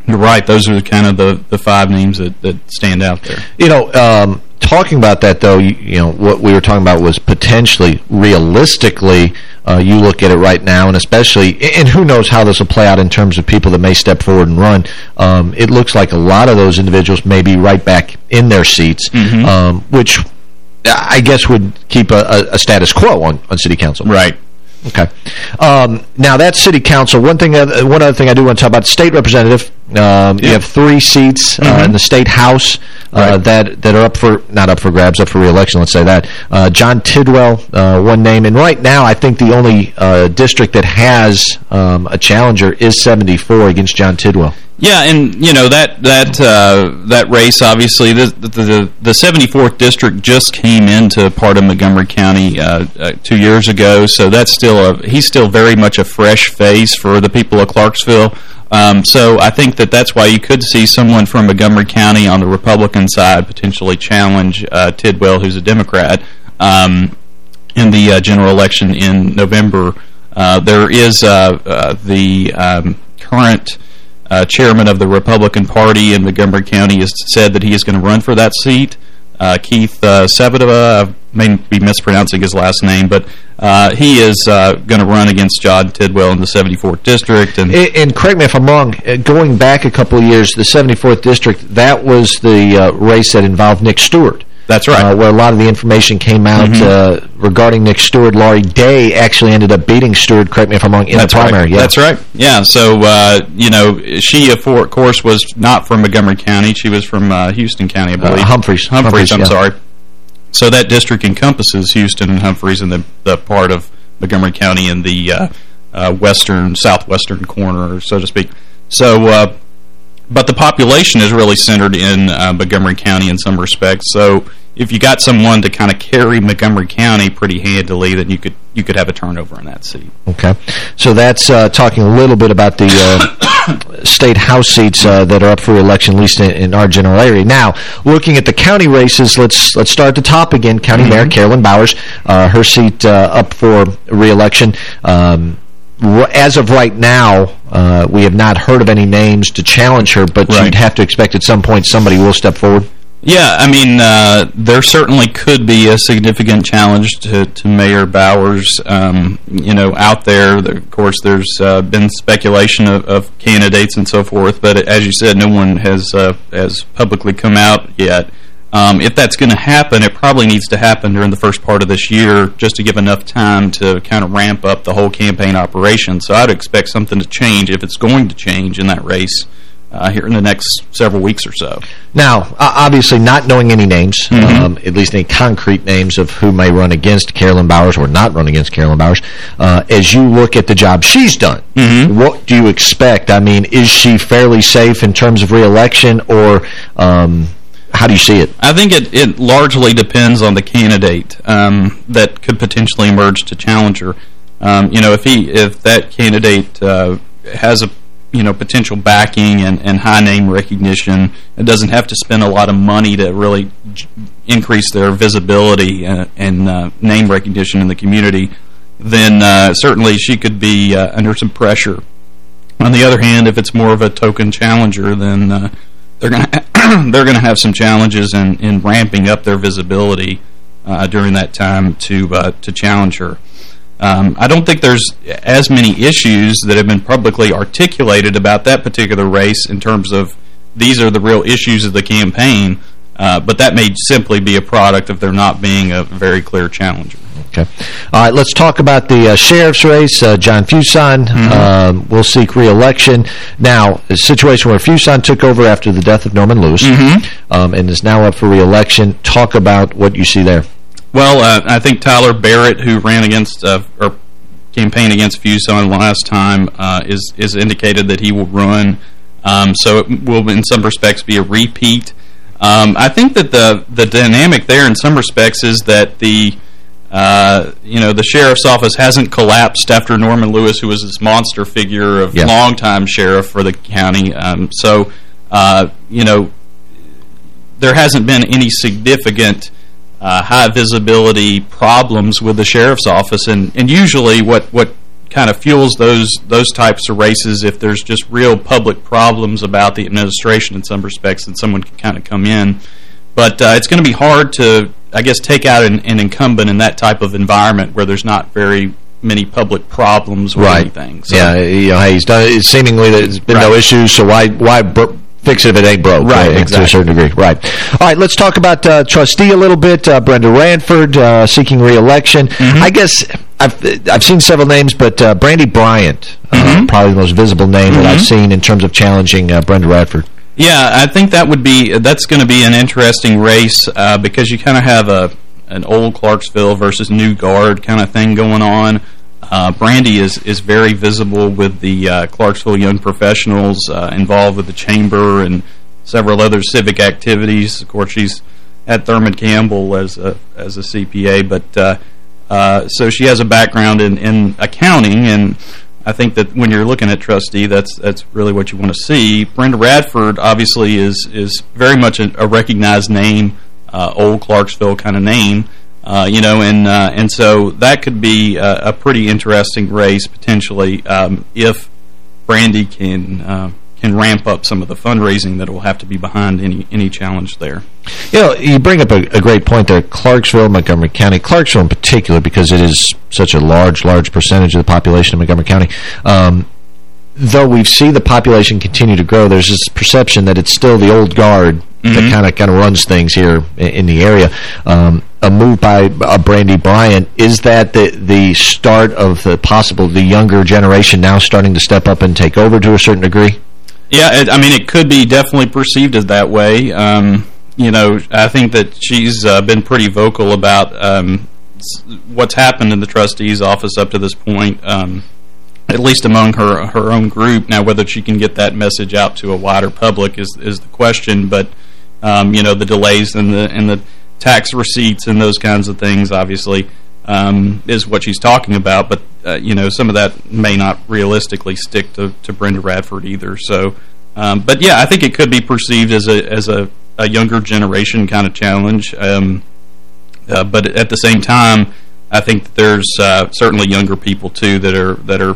you're Right. Those are kind of the, the five names that, that stand out there. You know, um, talking about that, though, you, you, know, what we were talking about was potentially, realistically, uh, you look at it right now, and especially, and who knows how this will play out in terms of people that may step forward and run. Um, it looks like a lot of those individuals may be right back in their seats, mm -hmm. um, which I guess would keep a, a, status quo on, on city council. Right. Okay. Um, now, that's city council. One thing, uh, one other thing I do want to talk about, state representative. Um, yeah. You have three seats mm -hmm. uh, in the state house uh, right. that that are up for, not up for grabs, up for reelection, let's say that. Uh, John Tidwell, uh, one name. And right now, I think the only uh, district that has um, a challenger is 74 against John Tidwell. Yeah, and you know that that uh, that race obviously the, the the 74th district just came into part of Montgomery County uh, uh, two years ago, so that's still a he's still very much a fresh face for the people of Clarksville. Um, so I think that that's why you could see someone from Montgomery County on the Republican side potentially challenge uh, Tidwell, who's a Democrat, um, in the uh, general election in November. Uh, there is the um, current uh, chairman of the Republican Party in Montgomery County has said that he is going to run for that seat. Uh, Keith uh, I may be mispronouncing his last name, but uh, he is uh, going to run against John Tidwell in the 74th District. And, and, and correct me if I'm wrong, uh, going back a couple of years, the 74th District, that was the uh, race that involved Nick Stewart. That's right. Uh, where a lot of the information came out mm -hmm. uh, regarding Nick Stewart. Laurie Day actually ended up beating Stewart, correct me if I'm wrong, in That's the primary. Right. Yeah. That's right. Yeah, so, uh, you know, she, of course, was not from Montgomery County. She was from uh, Houston County, I believe. Humphreys. Humphreys, Humphreys I'm yeah. sorry. So that district encompasses Houston and Humphreys and the, the part of Montgomery County in the uh, western, southwestern corner, so to speak. So, but the population is really centered in Montgomery County in some respects. So if you got someone to kind of carry Montgomery County pretty handily, then you could you could have a turnover in that seat. Okay, so that's uh, talking a little bit about the uh, <coughs> state house seats uh, that are up for election, at least in, in, our general area. Now, looking at the county races, let's let's start at the top again. County mm -hmm. Mayor Carolyn Bowers, uh, her seat uh, up for reelection. Um, as of right now, uh, we have not heard of any names to challenge her, but right. you'd have to expect at some point somebody will step forward. Yeah, I mean, uh, there certainly could be a significant challenge to, to Mayor Bowers, um, you know, out there. Of course, there's uh, been speculation of, of, candidates and so forth, but as you said, no one has uh, has publicly come out yet. Um, if that's going to happen, it probably needs to happen during the first part of this year just to give enough time to kind of ramp up the whole campaign operation. So I'd expect something to change if it's going to change in that race uh, here in the next several weeks or so. Now, obviously not knowing any names, mm -hmm. um, at least any concrete names of who may run against Carolyn Bowers or not run against Carolyn Bowers, uh, as you look at the job she's done, mm -hmm. what do you expect? I mean, is she fairly safe in terms of reelection or... Um, how do you see it? I think it, it largely depends on the candidate um, that could potentially emerge to challenger. Um, you know, if he if that candidate uh, has a you know potential backing and, and high name recognition. It doesn't have to spend a lot of money to really increase their visibility and, and uh, name recognition in the community. Then uh, certainly she could be uh, under some pressure. On the other hand, if it's more of a token challenger, then uh, they're going to <clears throat> they're going to have some challenges in in ramping up their visibility uh, during that time to uh, to challenge her. Um, I don't think there's as many issues that have been publicly articulated about that particular race in terms of these are the real issues of the campaign, uh, but that may simply be a product of there not being a very clear challenger. Okay. All right, let's talk about the uh, sheriff's race. Uh, John Fuson mm -hmm. will seek re-election. Now, a situation where Fuson took over after the death of Norman Lewis mm -hmm. um, and is now up for re-election. Talk about what you see there. Well, uh, I think Tyler Barrett, who ran against uh, or campaigned against Fuson last time, uh, is is indicated that he will run. Um, so it will, in some respects, be a repeat. Um, I think that the the dynamic there, in some respects, is that the uh, you know the sheriff's office hasn't collapsed after Norman Lewis, who was this monster figure of yeah. longtime sheriff for the county. Um, so uh, you know there hasn't been any significant uh, high visibility problems with the sheriff's office. And, and usually what, what kind of fuels those those types of races if there's just real public problems about the administration in some respects and someone can kind of come in. But uh, it's going to be hard to, I guess, take out an, an, incumbent in that type of environment where there's not very many public problems or right. anything. So. Yeah, you know, hey, he's done, seemingly there's been right. no issues, so why why fix it if it ain't broke. Right, exactly. To a certain degree. Right. All right, let's talk about uh, trustee a little bit. Uh, Brenda Radford uh, seeking re-election. Mm -hmm. I guess I've I've seen several names, but uh, Brandy Bryant, mm -hmm. probably the most visible name mm -hmm. that I've mm-hmm. seen in terms of challenging uh, Brenda Radford. Yeah, I think that would be that's going to be an interesting race uh, because you kind of have a an old Clarksville versus new guard kind of thing going on. Uh, Brandy is is very visible with the uh, Clarksville Young Professionals uh, involved with the chamber and several other civic activities. Of course, she's at Thurman Campbell as a as a CPA, but uh, uh, so she has a background in in accounting, and I think that when you're looking at trustee, that's that's really what you want to see. Brenda Radford obviously is is very much a, a recognized name, uh, old Clarksville kind of name. Uh, you know, and uh, and so that could be a, a pretty interesting race potentially um, if Brandy can can ramp up some of the fundraising that will have to be behind any any challenge there. You know, you bring up a, a, great point there. Clarksville, Montgomery County, Clarksville in particular, because it is such a large, large percentage of the population of Montgomery County. Um, though we see the population continue to grow, there's this perception that it's still the old guard mm -hmm. that kind of kind of runs things here in, in the area. Um, a move by uh, Brandy Bryant, is that the the start of the possible the younger generation now starting to step up and take over to a certain degree? Yeah, it, I mean, it could be definitely perceived as that way. Um, you know, I think that she's uh, been pretty vocal about um, what's happened in the trustee's office up to this point. Um, at least among her her own group. Now, whether she can get that message out to a wider public is is the question. But um, you know, the delays in the in the tax receipts and those kinds of things, obviously, um, is what she's talking about. But uh, you know, some of that may not realistically stick to to Brenda Radford either. So, um, but yeah, I think it could be perceived as a as a, a younger generation kind of challenge. Um, uh, but at the same time, I think that there's uh, certainly younger people too that are that are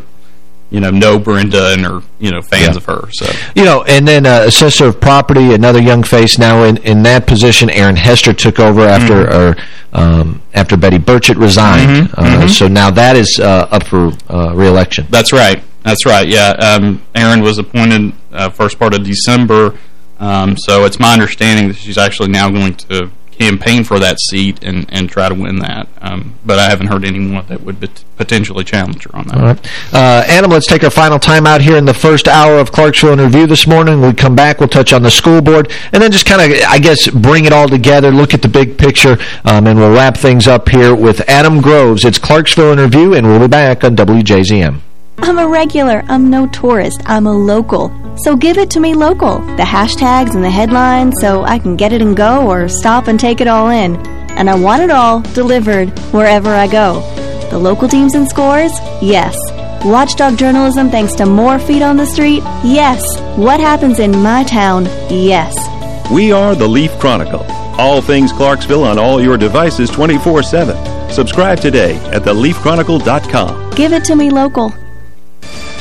you know, know Brenda and are, you know, fans yeah. of her. So You know, and then uh, Assessor of Property, another young face now in, in that position. Erinne Hester took over after mm -hmm. or, um, after Betty Burchett resigned. Mm -hmm. uh, mm -hmm. So now that is uh, up for uh, re-election. That's right. That's right, yeah. Um, Erinne was appointed uh, first part of December. Um, so it's my understanding that she's actually now going to campaign for that seat and, and try to win that. Um, but I haven't heard anyone that would potentially challenge her on that. All right. Uh, Adam, let's take our final time out here in the first hour of Clarksville in Review this morning. When we come back, we'll touch on the school board and then just kind of, I guess, bring it all together, look at the big picture, um, and we'll wrap things up here with Adam Groves. It's Clarksville in Review, and we'll be back on WJZM. I'm a regular. I'm no tourist. I'm a local. So give it to me local. The hashtags and the headlines so I can get it and go or stop and take it all in. And I want it all delivered wherever I go. The local teams and scores? Yes. Watchdog journalism thanks to more feet on the street? Yes. What happens in my town? Yes. We are the Leaf Chronicle. All things Clarksville on all your devices 24-7. Subscribe today at theleafchronicle.com. Give it to me local.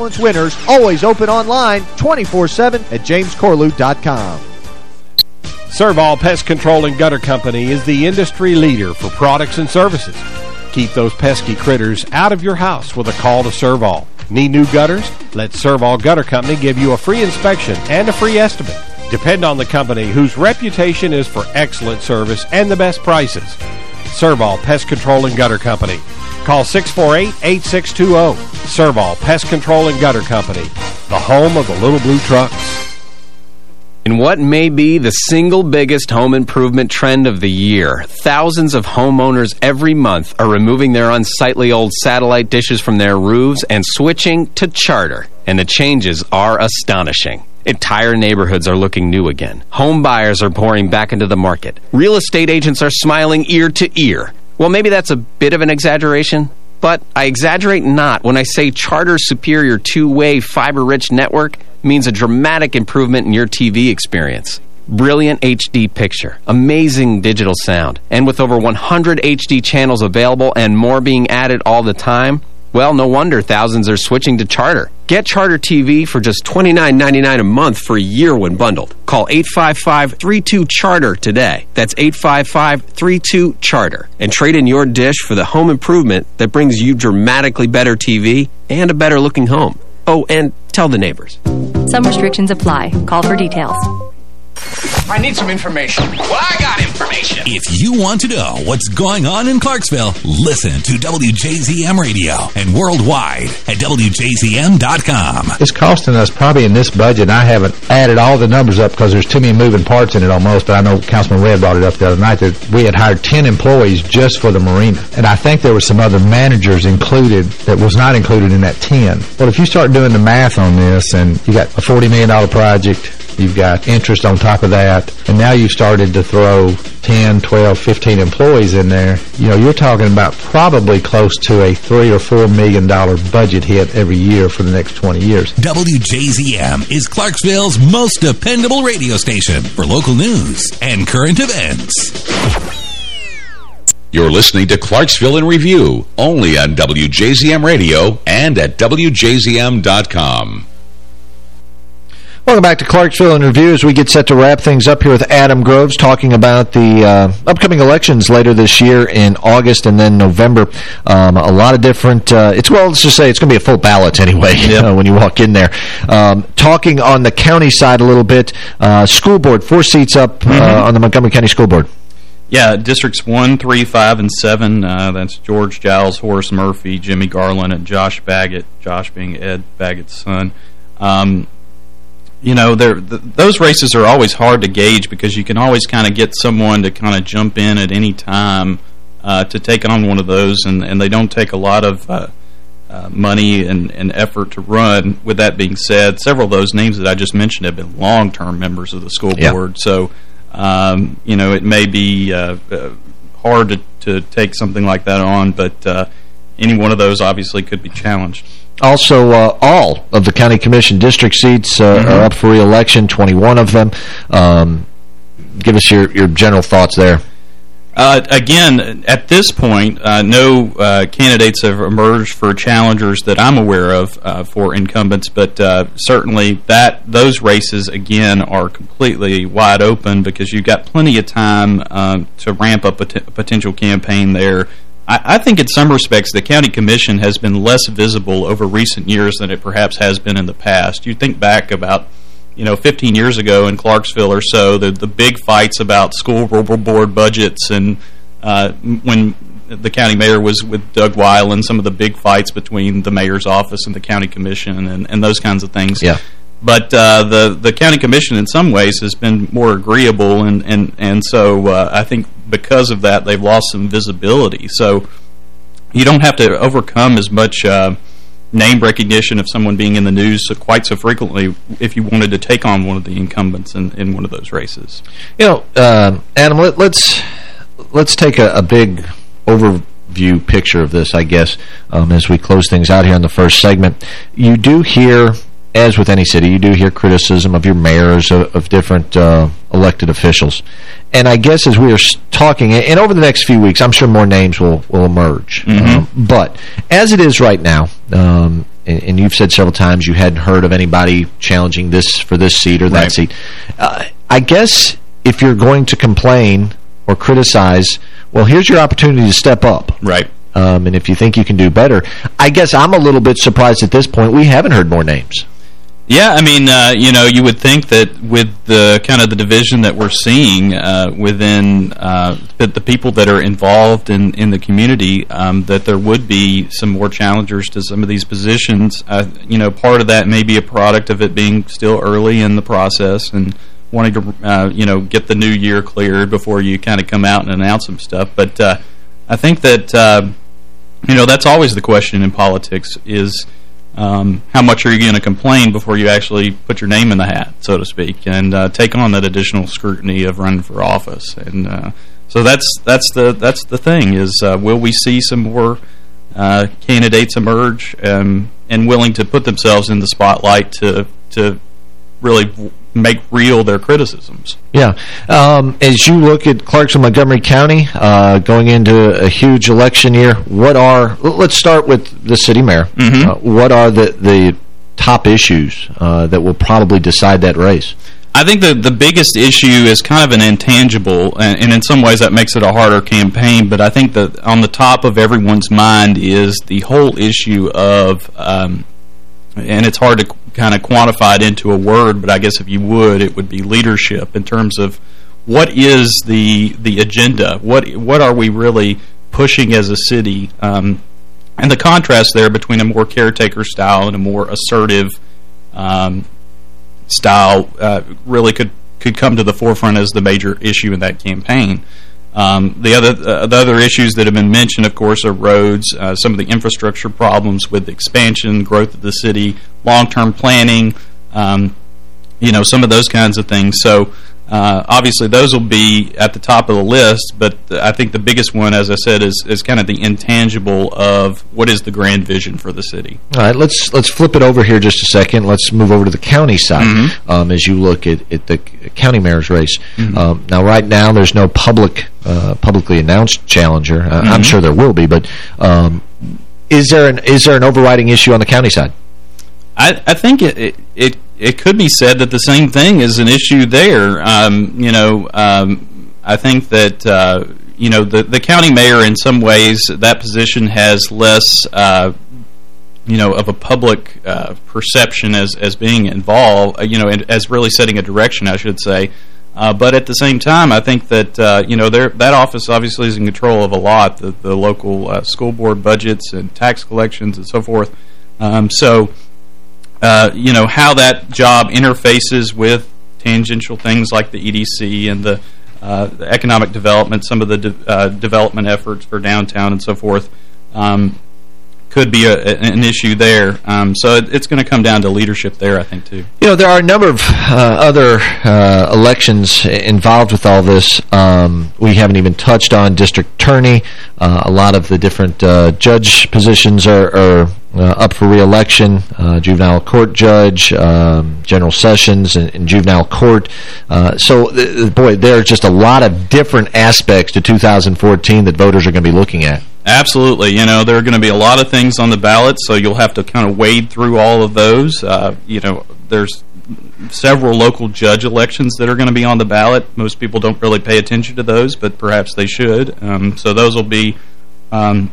Excellence winners, always open online 24-7 at jamescorlew.com. Servall Pest Control and Gutter Company is the industry leader for products and services. Keep those pesky critters out of your house with a call to Servall. Need new gutters? Let Servall Gutter Company give you a free inspection and a free estimate. Depend on the company whose reputation is for excellent service and the best prices. Servall Pest Control and Gutter Company. Call 648-8620. Servall Pest Control and Gutter Company, the home of the little blue trucks. In what may be the single biggest home improvement trend of the year, thousands of homeowners every month are removing their unsightly old satellite dishes from their roofs and switching to Charter. And the changes are astonishing. Entire neighborhoods are looking new again. Home buyers are pouring back into the market. Real estate agents are smiling ear to ear. Well, maybe that's a bit of an exaggeration, but I exaggerate not when I say Charter's superior two-way fiber-rich network means a dramatic improvement in your TV experience. Brilliant HD picture, amazing digital sound, and with over 100 HD channels available and more being added all the time, well, no wonder thousands are switching to Charter. Get Charter TV for just $29.99 a month for a year when bundled. Call 855-32-CHARTER today. That's 855-32-CHARTER. And trade in your dish for the home improvement that brings you dramatically better TV and a better looking home. Oh, and tell the neighbors. Some restrictions apply. Call for details. I need some information. Well, I got information. If you want to know what's going on in Clarksville, listen to WJZM Radio and worldwide at WJZM.com. It's costing us probably in this budget, I haven't added all the numbers up because there's too many moving parts in it almost, but I know Councilman Redd brought it up the other night that we had hired 10 employees just for the marina. And I think there were some other managers included that was not included in that 10. Well, if you start doing the math on this and you got a $40 million project, You've got interest on top of that. And now you've started to throw 10, 12, 15 employees in there. You know, you're talking about probably close to a three or four million dollar budget hit every year for the next 20 years. WJZM is Clarksville's most dependable radio station for local news and current events. You're listening to Clarksville in Review, only on WJZM Radio and at WJZM.com. Welcome back to Clarksville in Review as we get set to wrap things up here with Adam Groves talking about the uh, upcoming elections later this year in August and then November. Um, a lot of different, uh, it's well, let's just say it's going to be a full ballot anyway <laughs> yep. uh, when you walk in there. Um, talking on the county side a little bit, uh, school board, four seats up mm -hmm. on the Montgomery County School Board. Yeah, districts 1, 3, 5, and 7, uh, that's George Giles, Horace Murphy, Jimmy Garland, and Josh Baggett, Josh being Ed Baggett's son. Um, you know, th those races are always hard to gauge because you can always kind of get someone to kind of jump in at any time uh, to take on one of those, and, and they don't take a lot of uh, uh, money and, and effort to run. With that being said, several of those names that I just mentioned have been long-term members of the school yeah. board, so, um, you know, it may be uh, uh, hard to, to take something like that on, but uh, any one of those obviously could be challenged. Also, uh, all of the county commission district seats uh, mm -hmm. are up for re-election, 21 of them. Um, give us your, your general thoughts there. Uh, again, at this point, uh, no uh, candidates have emerged for challengers that I'm aware of uh, for incumbents, but uh, certainly that those races, again, are completely wide open because you've got plenty of time um, to ramp up a potential campaign there I, I think in some respects the county commission has been less visible over recent years than it perhaps has been in the past. You think back about you know, 15 years ago in Clarksville or so, the the big fights about school board budgets and uh, when the county mayor was with Doug Weiland and some of the big fights between the mayor's office and the county commission and, and those kinds of things. Yeah. But uh, the the county commission, in some ways, has been more agreeable, and and and so uh, I think because of that, they've lost some visibility. So you don't have to overcome as much uh, name recognition of someone being in the news quite so frequently if you wanted to take on one of the incumbents in, in one of those races. You know, uh, Adam, let, us let's, let's take a, a, big overview picture of this, I guess, um, as we close things out here in the first segment. You do hear as with any city, you do hear criticism of your mayors, of, of different uh, elected officials. And I guess as we are talking, and over the next few weeks, I'm sure more names will, will emerge. Mm -hmm. but as it is right now, um, and, and, you've said several times you hadn't heard of anybody challenging this for this seat or that right. seat. Uh, I guess if you're going to complain or criticize, well, here's your opportunity to step up. Right. Um, and if you think you can do better, I guess I'm a little bit surprised at this point we haven't heard more names. Yeah, I mean, uh, you know, you would think that with the kind of the division that we're seeing uh, within uh, the, the, people that are involved in, in the community, um, that there would be some more challengers to some of these positions. Uh, you know, part of that may be a product of it being still early in the process and wanting to, uh, you know, get the new year cleared before you kind of come out and announce some stuff. But uh, I think that, you know, that's always the question in politics is um, how much are you going to complain before you actually put your name in the hat, so to speak, and uh, take on that additional scrutiny of running for office. And uh, so that's that's the that's the thing is uh, will we see some more candidates emerge and and willing to put themselves in the spotlight to to really make real their criticisms. Yeah. Um, as you look at Clarkson, Montgomery County uh, going into a huge election year, what are, let's start with the city mayor. Mm -hmm. uh, what are the, the top issues uh, that will probably decide that race? I think the the biggest issue is kind of an intangible, and, and, in some ways that makes it a harder campaign. But I think that on the top of everyone's mind is the whole issue of um, and it's hard to kind of quantify it into a word, but I guess if you would, it would be leadership in terms of what is the the agenda? What what are we really pushing as a city? Um, and the contrast there between a more caretaker style and a more assertive um, style uh, really could could come to the forefront as the major issue in that campaign. Um, the other uh, the other issues that have been mentioned, of course, are roads, uh, some of the infrastructure problems with expansion, growth of the city, long-term planning, um, you know, some of those kinds of things. So uh, obviously, those will be at the top of the list, but I think the biggest one, as I said, is is kind of the intangible of what is the grand vision for the city. All right, let's let's flip it over here just a second. Let's move over to the county side mm -hmm. um, as you look at, at the county mayor's race. Mm -hmm. um, now, right now, there's no public uh, publicly announced challenger. Uh, mm -hmm. I'm Mm-hmm. sure there will be, but um, is there an is there an overriding issue on the county side? I, I think it, it, it it could be said that the same thing is an issue there. Um, you know, um, I think that uh, you know the the county mayor in some ways that position has less uh, you know of a public uh, perception as as being involved. Uh, you know, as really setting a direction, I should say. Uh, but at the same time, I think that uh, you know that office obviously is in control of a lot the the local school board budgets and tax collections and so forth. Um, so uh, you know, how that job interfaces with tangential things like the EDC and the, uh, the economic development, some of the de uh, development efforts for downtown and so forth, um, could be a, an issue there. Um, so it, it's going to come down to leadership there, I think, too. You know, there are a number of uh, other uh, elections involved with all this. Um, we haven't even touched on district attorney. Uh, a lot of the different uh, judge positions are, are uh, up for re-election. Uh, juvenile court judge, um, general sessions, and, juvenile court. so, boy, there are just a lot of different aspects to 2014 that voters are going to be looking at. Absolutely. You know, there are going to be a lot of things on the ballot, so you'll have to kind of wade through all of those. Uh, you know, there's several local judge elections that are going to be on the ballot. Most people don't really pay attention to those, but perhaps they should. Um, so those will be um,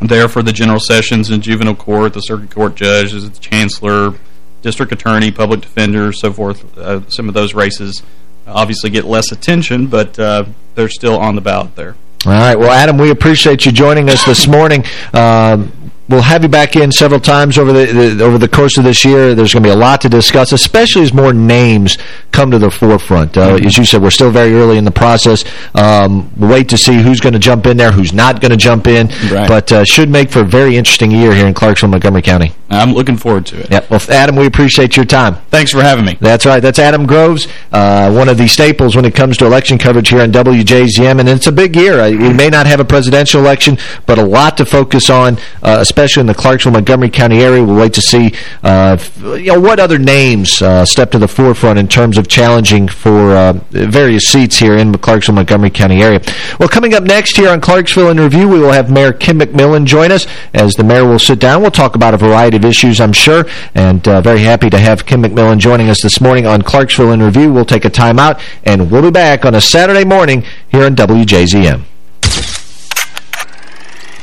there for the general sessions and juvenile court, the circuit court judges, the chancellor, district attorney, public defender, so forth. Uh, some of those races obviously get less attention, but uh, they're still on the ballot there. All right. Well, Adam, we appreciate you joining us this morning. Um, We'll have you back in several times over the, the over the course of this year. There's going to be a lot to discuss, especially as more names come to the forefront. Uh, mm -hmm. As you said, we're still very early in the process. Um, we'll wait to see who's going to jump in there, who's not going to jump in. Right. But uh, should make for a very interesting year here in Clarksville, Montgomery County. I'm looking forward to it. Yeah. Well, Adam, we appreciate your time. Thanks for having me. That's right. That's Adam Groves, uh, one of the staples when it comes to election coverage here on WJZM. And it's a big year. We may not have a presidential election, but a lot to focus on, uh, especially in the Clarksville Montgomery County area. We'll wait to see uh, you know what other names uh, step to the forefront in terms of challenging for uh, various seats here in the Clarksville Montgomery County area. Well, coming up next here on Clarksville in Review, we will have Mayor Kim McMillan join us as the mayor will sit down. We'll talk about a variety of issues, I'm sure, and uh, very happy to have Kim McMillan joining us this morning on Clarksville in Review. We'll take a time out, and we'll be back on a Saturday morning here on WJZM.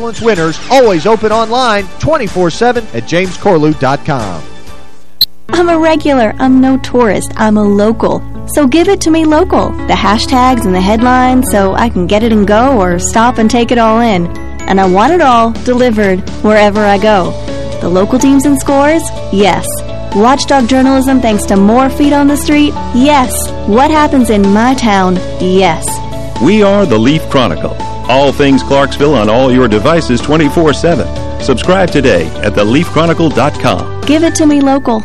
Excellence winners, always open online 24-7 at jamescorlew.com. I'm a regular. I'm no tourist. I'm a local. So give it to me local. The hashtags and the headlines so I can get it and go or stop and take it all in. And I want it all delivered wherever I go. The local teams and scores? Yes. Watchdog journalism thanks to more feet on the street? Yes. What happens in my town? Yes. We are the Leaf Chronicle. All things Clarksville on all your devices 24-7. Subscribe today at theleafchronicle.com. Give it to me local.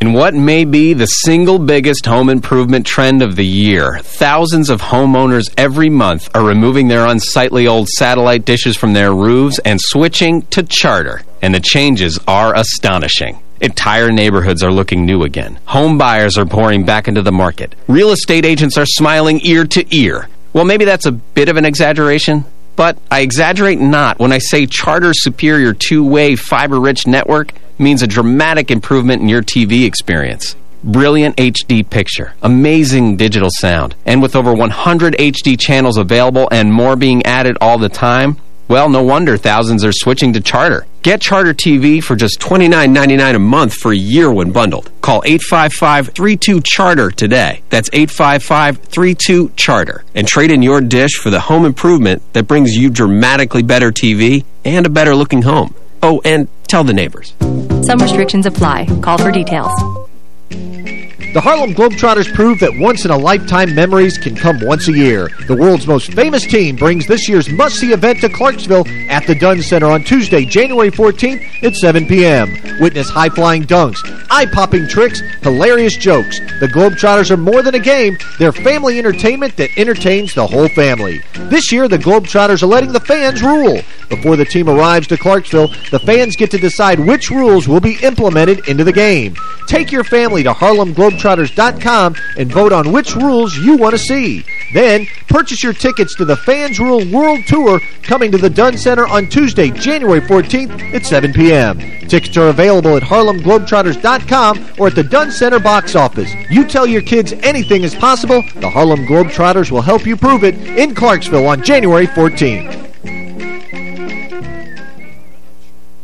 In what may be the single biggest home improvement trend of the year, thousands of homeowners every month are removing their unsightly old satellite dishes from their roofs and switching to Charter. And the changes are astonishing. Entire neighborhoods are looking new again. Home buyers are pouring back into the market. Real estate agents are smiling ear to ear. Well, maybe that's a bit of an exaggeration, but I exaggerate not when I say Charter's superior two-way fiber-rich network means a dramatic improvement in your TV experience. Brilliant HD picture, amazing digital sound, and with over 100 HD channels available and more being added all the time, well, no wonder thousands are switching to Charter. Get Charter TV for just $29.99 a month for a year when bundled. Call 855-32-CHARTER today. That's 855-32-CHARTER. And trade in your dish for the home improvement that brings you dramatically better TV and a better looking home. Oh, and tell the neighbors. Some restrictions apply. Call for details. The Harlem Globetrotters prove that once-in-a-lifetime memories can come once a year. The world's most famous team brings this year's must-see event to Clarksville at the Dunn Center on Tuesday, January 14th at 7 p.m. Witness high-flying dunks, eye-popping tricks, hilarious jokes. The Globetrotters are more than a game. They're family entertainment that entertains the whole family. This year, the Globetrotters are letting the fans rule. Before the team arrives to Clarksville, the fans get to decide which rules will be implemented into the game. Take your family to Harlem Globetrotters Globetrotters.com and vote on which rules you want to see. Then, purchase your tickets to the Fans Rule World Tour coming to the Dunn Center on Tuesday, January 14th at 7 p.m. Tickets are available at HarlemGlobetrotters.com or at the Dunn Center box office. You tell your kids anything is possible, the Harlem Globetrotters will help you prove it in Clarksville on January 14th.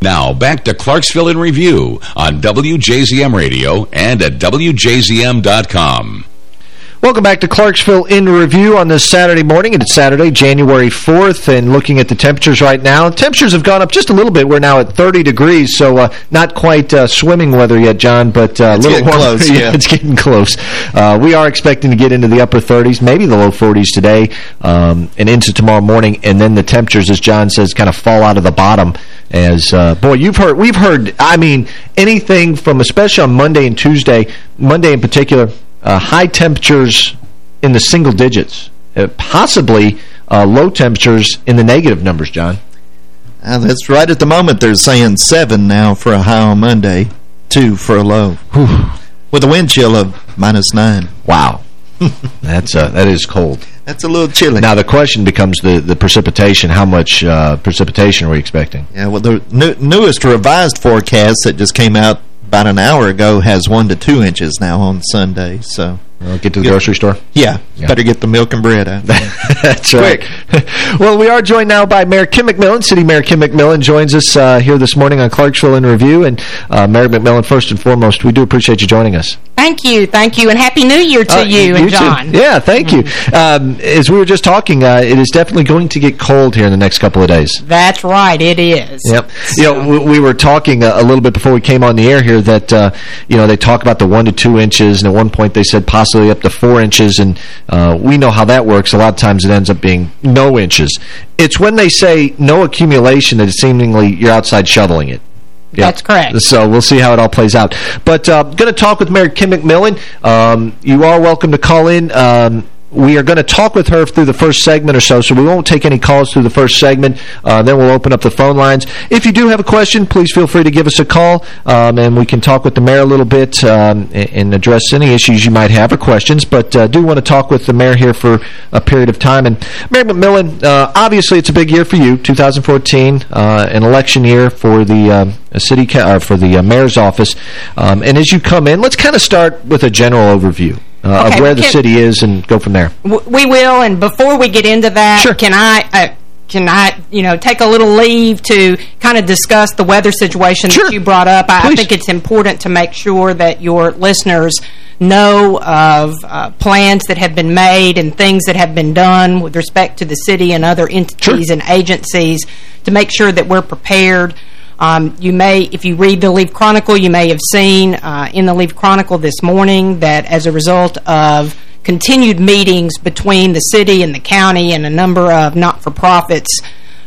Now, back to Clarksville in Review on WJZM Radio and at WJZM.com. Welcome back to Clarksville in Review on this Saturday morning. It's Saturday, January 4th, and looking at the temperatures right now. Temperatures have gone up just a little bit. We're now at 30 degrees, so uh, not quite uh, swimming weather yet, John, but uh, little warmer. Close, yeah. <laughs> it's getting close. Uh, we are expecting to get into the upper 30s, maybe the low 40s today, um, and into tomorrow morning, and then the temperatures, as John says, kind of fall out of the bottom as, uh, boy, you've heard, we've heard, I mean, anything from, especially on Monday and Tuesday, Monday in particular, uh, high temperatures in the single digits, uh, possibly uh, low temperatures in the negative numbers, John. Uh, that's right at the moment. They're saying seven now for a high on Monday, two for a low. With a wind chill of minus nine. Wow. <laughs> That's uh, that is cold. That's a little chilly. Now, the question becomes the, the precipitation. How much uh, precipitation are we expecting? Yeah, well, the new, newest revised forecast that just came out about an hour ago has one to two inches now on Sunday, so... I'll get to the grocery store? Yeah, yeah, better get the milk and bread out. <laughs> That's right. <laughs> well, we are joined now by Mayor Kim McMillan. City Mayor Kim McMillan joins us uh, here this morning on Clarksville in Review. And uh, Mayor McMillan, first and foremost, we do appreciate you joining us. Thank you. Thank you. And Happy New Year to uh, you, you and John. Too. Yeah, thank mm you. Um, as we were just talking, uh, it is definitely going to get cold here in the next couple of days. That's right. It is. Yep. So. You know, we, we were talking a, a, little bit before we came on the air here that, uh, you know, they talk about the one to two inches, and at one point they said possibly up to four inches, and uh, we know how that works. A lot of times it ends up being no inches. It's when they say no accumulation that it's seemingly you're outside shoveling it. Yep. That's correct. So we'll see how it all plays out. But uh, going to talk with Mayor Kim McMillan. Um, you are welcome to call in. Um, we are going to talk with her through the first segment or so, so we won't take any calls through the first segment. Uh, then we'll open up the phone lines. If you do have a question, please feel free to give us a call, um, and we can talk with the mayor a little bit um, and address any issues you might have or questions. But uh, do want to talk with the mayor here for a period of time. And Mayor McMillan, uh, obviously it's a big year for you, 2014, uh, an election year for the uh, city for the uh, mayor's office. Um, and as you come in, let's kind of start with a general overview uh, okay, of where the city is and go from there. We will, and before we get into that, sure. can I... Uh, can I, you know, take a little leave to kind of discuss the weather situation sure. that you brought up? I, I, think it's important to make sure that your listeners know of uh, plans that have been made and things that have been done with respect to the city and other entities sure. and agencies to make sure that we're prepared um, you may, if you read the Leaf Chronicle, you may have seen uh, in the Leaf Chronicle this morning that as a result of continued meetings between the city and the county and a number of not-for-profits,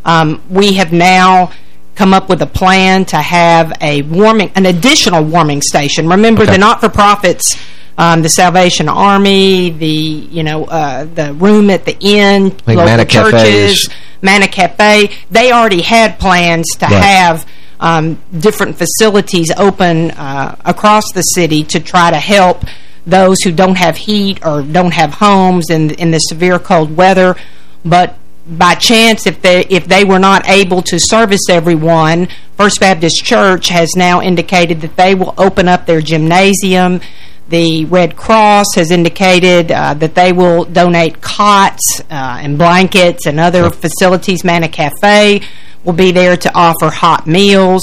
um, we have now come up with a plan to have a warming, an additional warming station. Remember, okay. the not-for-profits, um, the Salvation Army, the you know uh, the room at the inn, like local churches, Manna Cafe, they already had plans to right. have um, different facilities open uh, across the city to try to help those who don't have heat or don't have homes in in the severe cold weather. But by chance, if they if they were not able to service everyone, First Baptist Church has now indicated that they will open up their gymnasium. The Red Cross has indicated uh, that they will donate cots uh, and blankets and other facilities. Manna Cafe will be there to offer hot meals.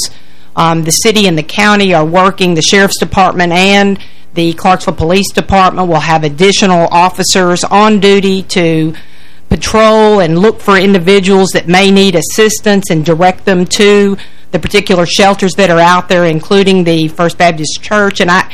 Um, the city and the county are working, the Sheriff's Department and the Clarksville Police Department will have additional officers on duty to patrol and look for individuals that may need assistance and direct them to the particular shelters that are out there, including the First Baptist Church. And I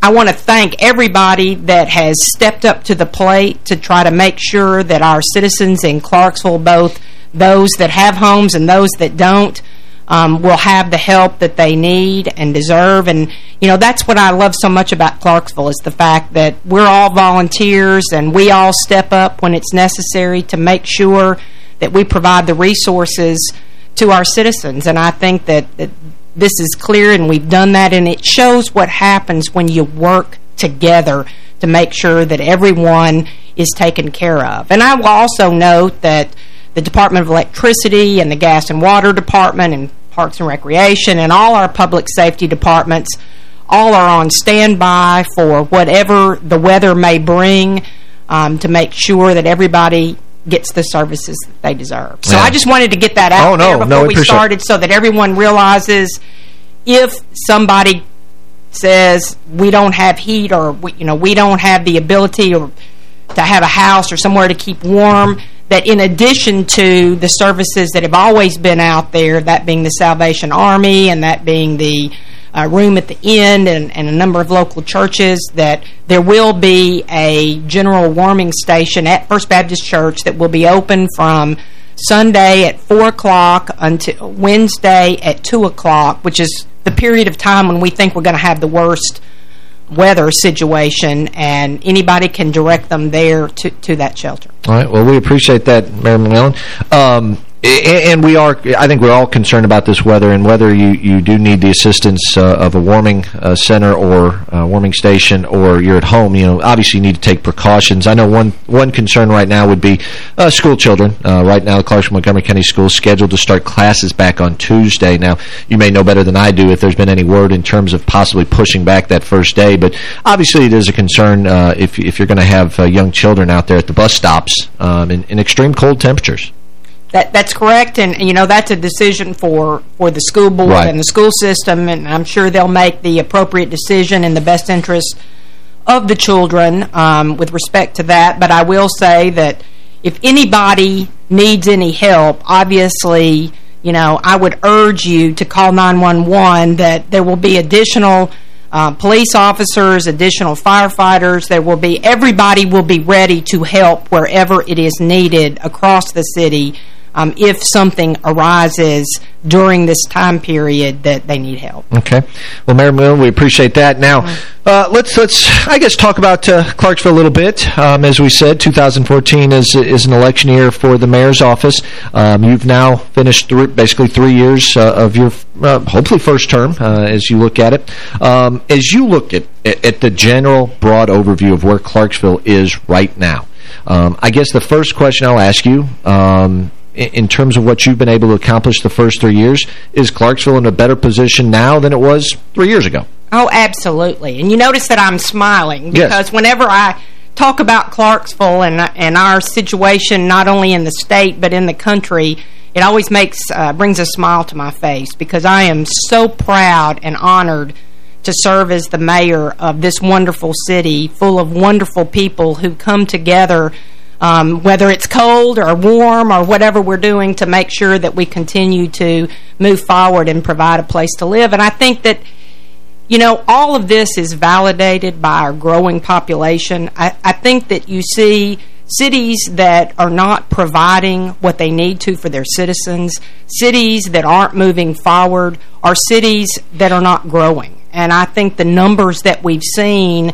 I want to thank everybody that has stepped up to the plate to try to make sure that our citizens in Clarksville, both those that have homes and those that don't, um, will have the help that they need and deserve. And, you know, that's what I love so much about Clarksville is the fact that we're all volunteers and we all step up when it's necessary to make sure that we provide the resources to our citizens. And I think that, that this is clear and we've done that and it shows what happens when you work together to make sure that everyone is taken care of. And I will also note that the Department of Electricity and the Gas and Water Department and Parks and Recreation and all our public safety departments all are on standby for whatever the weather may bring um, to make sure that everybody gets the services that they deserve. So yeah. I just wanted to get that out oh, no, there before no, we started so that everyone realizes if somebody says we don't have heat or we, you know we don't have the ability or to have a house or somewhere to keep warm, that in addition to the services that have always been out there, that being the Salvation Army and that being the uh, room at the inn and, and, a number of local churches, that there will be a general warming station at First Baptist Church that will be open from Sunday at 4 o'clock until Wednesday at 2 o'clock, which is the period of time when we think we're going to have the worst weather situation, and anybody can direct them there to, to that shelter. All right. Well, we appreciate that, Mayor McMillan. Um, and we are, I think we're all concerned about this weather and whether you, you do need the assistance uh, of a warming uh, center or a warming station or you're at home, you know, obviously you need to take precautions. I know one one concern right now would be uh, school children. Uh, right now, the Clarksville Montgomery County Schools scheduled to start classes back on Tuesday. Now, you may know better than I do if there's been any word in terms of possibly pushing back that first day, but obviously is a concern uh, if, if you're going to have uh, young children out there at the bus stops um, in, in extreme cold temperatures. That that's correct, and you know that's a decision for for the school board right. and the school system, and I'm sure they'll make the appropriate decision in the best interest of the children um, with respect to that. But I will say that if anybody needs any help, obviously, you know, I would urge you to call 911. That there will be additional. Uh, police officers, additional firefighters. There will be, everybody will be ready to help wherever it is needed across the city um, if something arises during this time period that they need help. Okay. Well, Mayor Millen, we appreciate that. Now, uh, let's, let's I guess, talk about uh, Clarksville a little bit. Um, as we said, 2014 is is an election year for the mayor's office. Um, you've now finished th basically three years uh, of your, uh, hopefully, first term uh, as you look at it. Um, as you look at, at the general broad overview of where Clarksville is right now, um, I guess the first question I'll ask you um, in terms of what you've been able to accomplish the first three years, is Clarksville in a better position now than it was three years ago? Oh, absolutely. And you notice that I'm smiling because yes. whenever I talk about Clarksville and, and our situation, not only in the state but in the country, it always makes uh, brings a smile to my face because I am so proud and honored to serve as the mayor of this wonderful city full of wonderful people who come together um, whether it's cold or warm or whatever we're doing to make sure that we continue to move forward and provide a place to live. And I think that, you know, all of this is validated by our growing population. I, I think that you see cities that are not providing what they need to for their citizens, cities that aren't moving forward, are cities that are not growing. And I think the numbers that we've seen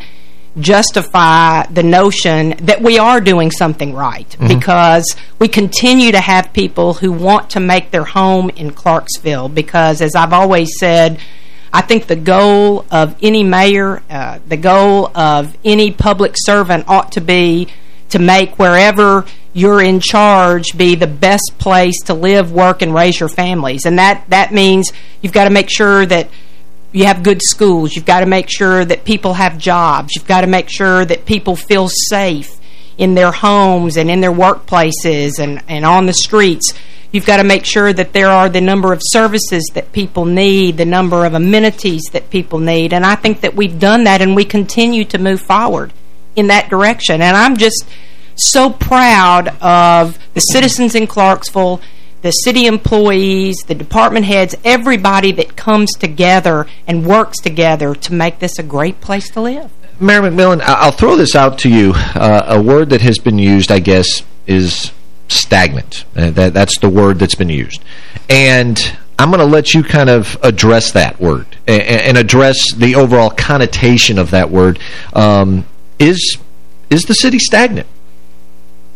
justify the notion that we are doing something right mm -hmm. because we continue to have people who want to make their home in Clarksville because, as I've always said, I think the goal of any mayor, uh, the goal of any public servant ought to be to make wherever you're in charge be the best place to live, work, and raise your families. And that, that means you've got to make sure that – you have good schools. You've got to make sure that people have jobs. You've got to make sure that people feel safe in their homes and in their workplaces and, and on the streets. You've got to make sure that there are the number of services that people need, the number of amenities that people need. And I think that we've done that and we continue to move forward in that direction. And I'm just so proud of the citizens in Clarksville the city employees, the department heads, everybody that comes together and works together to make this a great place to live. Mayor McMillan, I'll throw this out to you. Uh, a word that has been used, I guess, is stagnant. Uh, that, that's the word that's been used. And I'm going to let you kind of address that word and, and address the overall connotation of that word. Um, is is the city stagnant?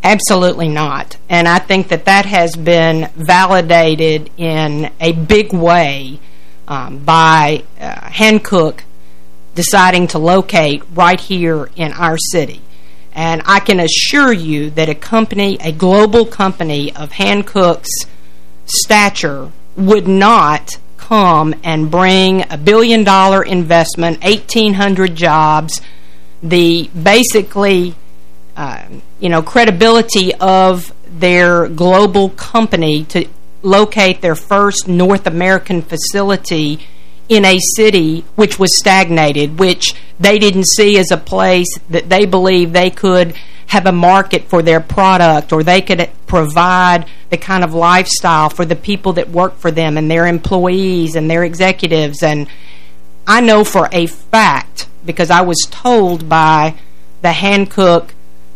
Absolutely not. And I think that that has been validated in a big way um, by uh, Hankook deciding to locate right here in our city. And I can assure you that a company, a global company of Hankook's stature would not come and bring a billion dollar investment, 1,800 jobs, the basically uh, you know, credibility of their global company to locate their first North American facility in a city which was stagnated, which they didn't see as a place that they believe they could have a market for their product or they could provide the kind of lifestyle for the people that work for them and their employees and their executives. And I know for a fact, because I was told by the Hankook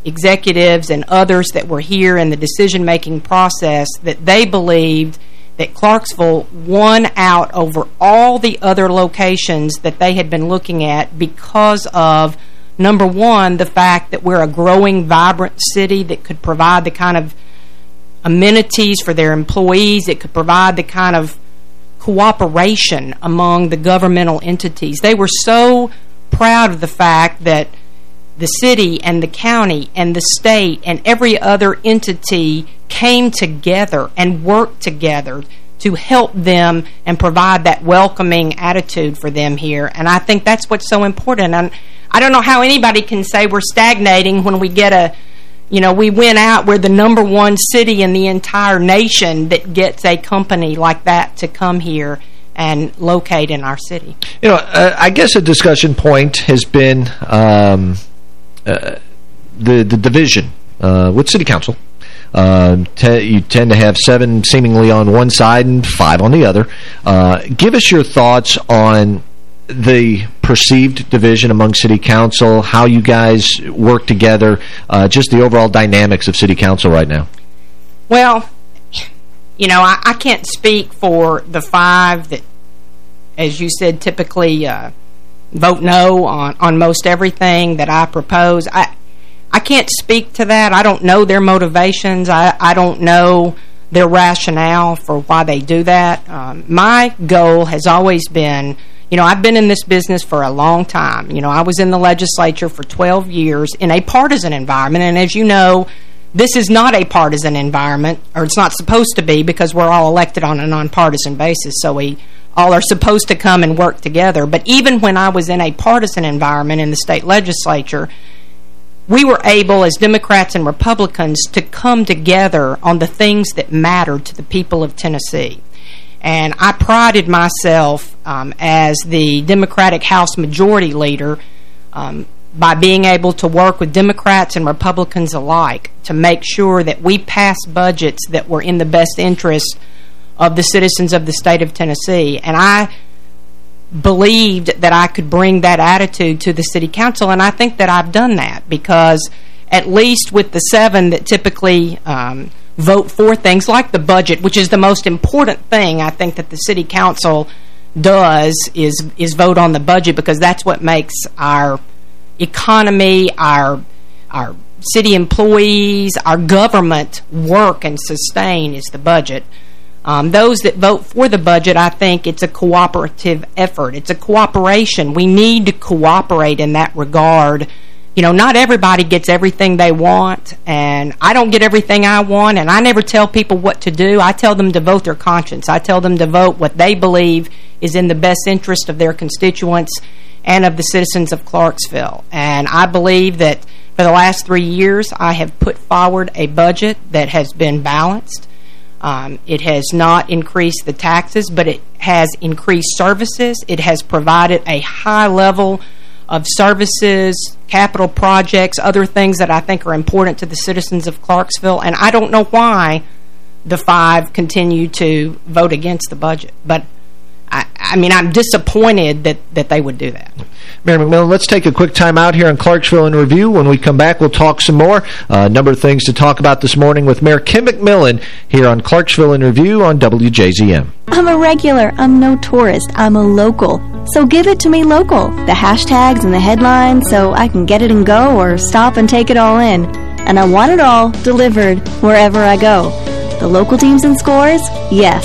executives and others that were here in the decision-making process that they believed that Clarksville won out over all the other locations that they had been looking at because of, number one, the fact that we're a growing, vibrant city that could provide the kind of amenities for their employees. It could provide the kind of cooperation among the governmental entities. They were so proud of the fact that the city and the county and the state and every other entity came together and worked together to help them and provide that welcoming attitude for them here. And I think that's what's so important. And I don't know how anybody can say we're stagnating when we get a, you know, we went out, we're the number one city in the entire nation that gets a company like that to come here and locate in our city. You know, uh, I guess a discussion point has been um, the, the division uh, with city council. Uh, you tend to have seven seemingly on one side and five on the other. Uh, give us your thoughts on the perceived division among city council, how you guys work together, uh, just the overall dynamics of city council right now. Well, you know, I, I can't speak for the five that, as you said, typically uh, vote no on, on most everything that I propose. I I can't speak to that. I don't know their motivations. I, I don't know their rationale for why they do that. Um, my goal has always been you know, I've been in this business for a long time. You know, I was in the legislature for 12 years in a partisan environment. And as you know, this is not a partisan environment, or it's not supposed to be because we're all elected on a nonpartisan basis. So we all are supposed to come and work together. But even when I was in a partisan environment in the state legislature, we were able, as Democrats and Republicans, to come together on the things that mattered to the people of Tennessee. And I prided myself um, as the Democratic House Majority Leader um, by being able to work with Democrats and Republicans alike to make sure that we passed budgets that were in the best interest of the citizens of the state of Tennessee. And I believed that I could bring that attitude to the city council, and I think that I've done that because at least with the seven that typically um, – vote for things like the budget, which is the most important thing I think that the city council does is is vote on the budget because that's what makes our economy, our our city employees, our government work and sustain is the budget. Um, those that vote for the budget, I think it's a cooperative effort. It's a cooperation. We need to cooperate in that regard you know, not everybody gets everything they want, and I don't get everything I want, and I never tell people what to do. I tell them to vote their conscience. I tell them to vote what they believe is in the best interest of their constituents and of the citizens of Clarksville. And I believe that for the last three years, I have put forward a budget that has been balanced. Um, it has not increased the taxes, but it has increased services. It has provided a high level of services, capital projects, other things that I think are important to the citizens of Clarksville. And I don't know why the five continue to vote against the budget. But I, I mean, I'm disappointed that, that they would do that. Mayor McMillan, let's take a quick time out here on Clarksville in Review. When we come back, we'll talk some more. Uh, a uh, number of things to talk about this morning with Mayor Kim McMillan here on Clarksville in Review on WJZM. I'm a regular. I'm no tourist. I'm a local. So give it to me local. The hashtags and the headlines so I can get it and go or stop and take it all in. And I want it all delivered wherever I go. The local teams and scores? Yes.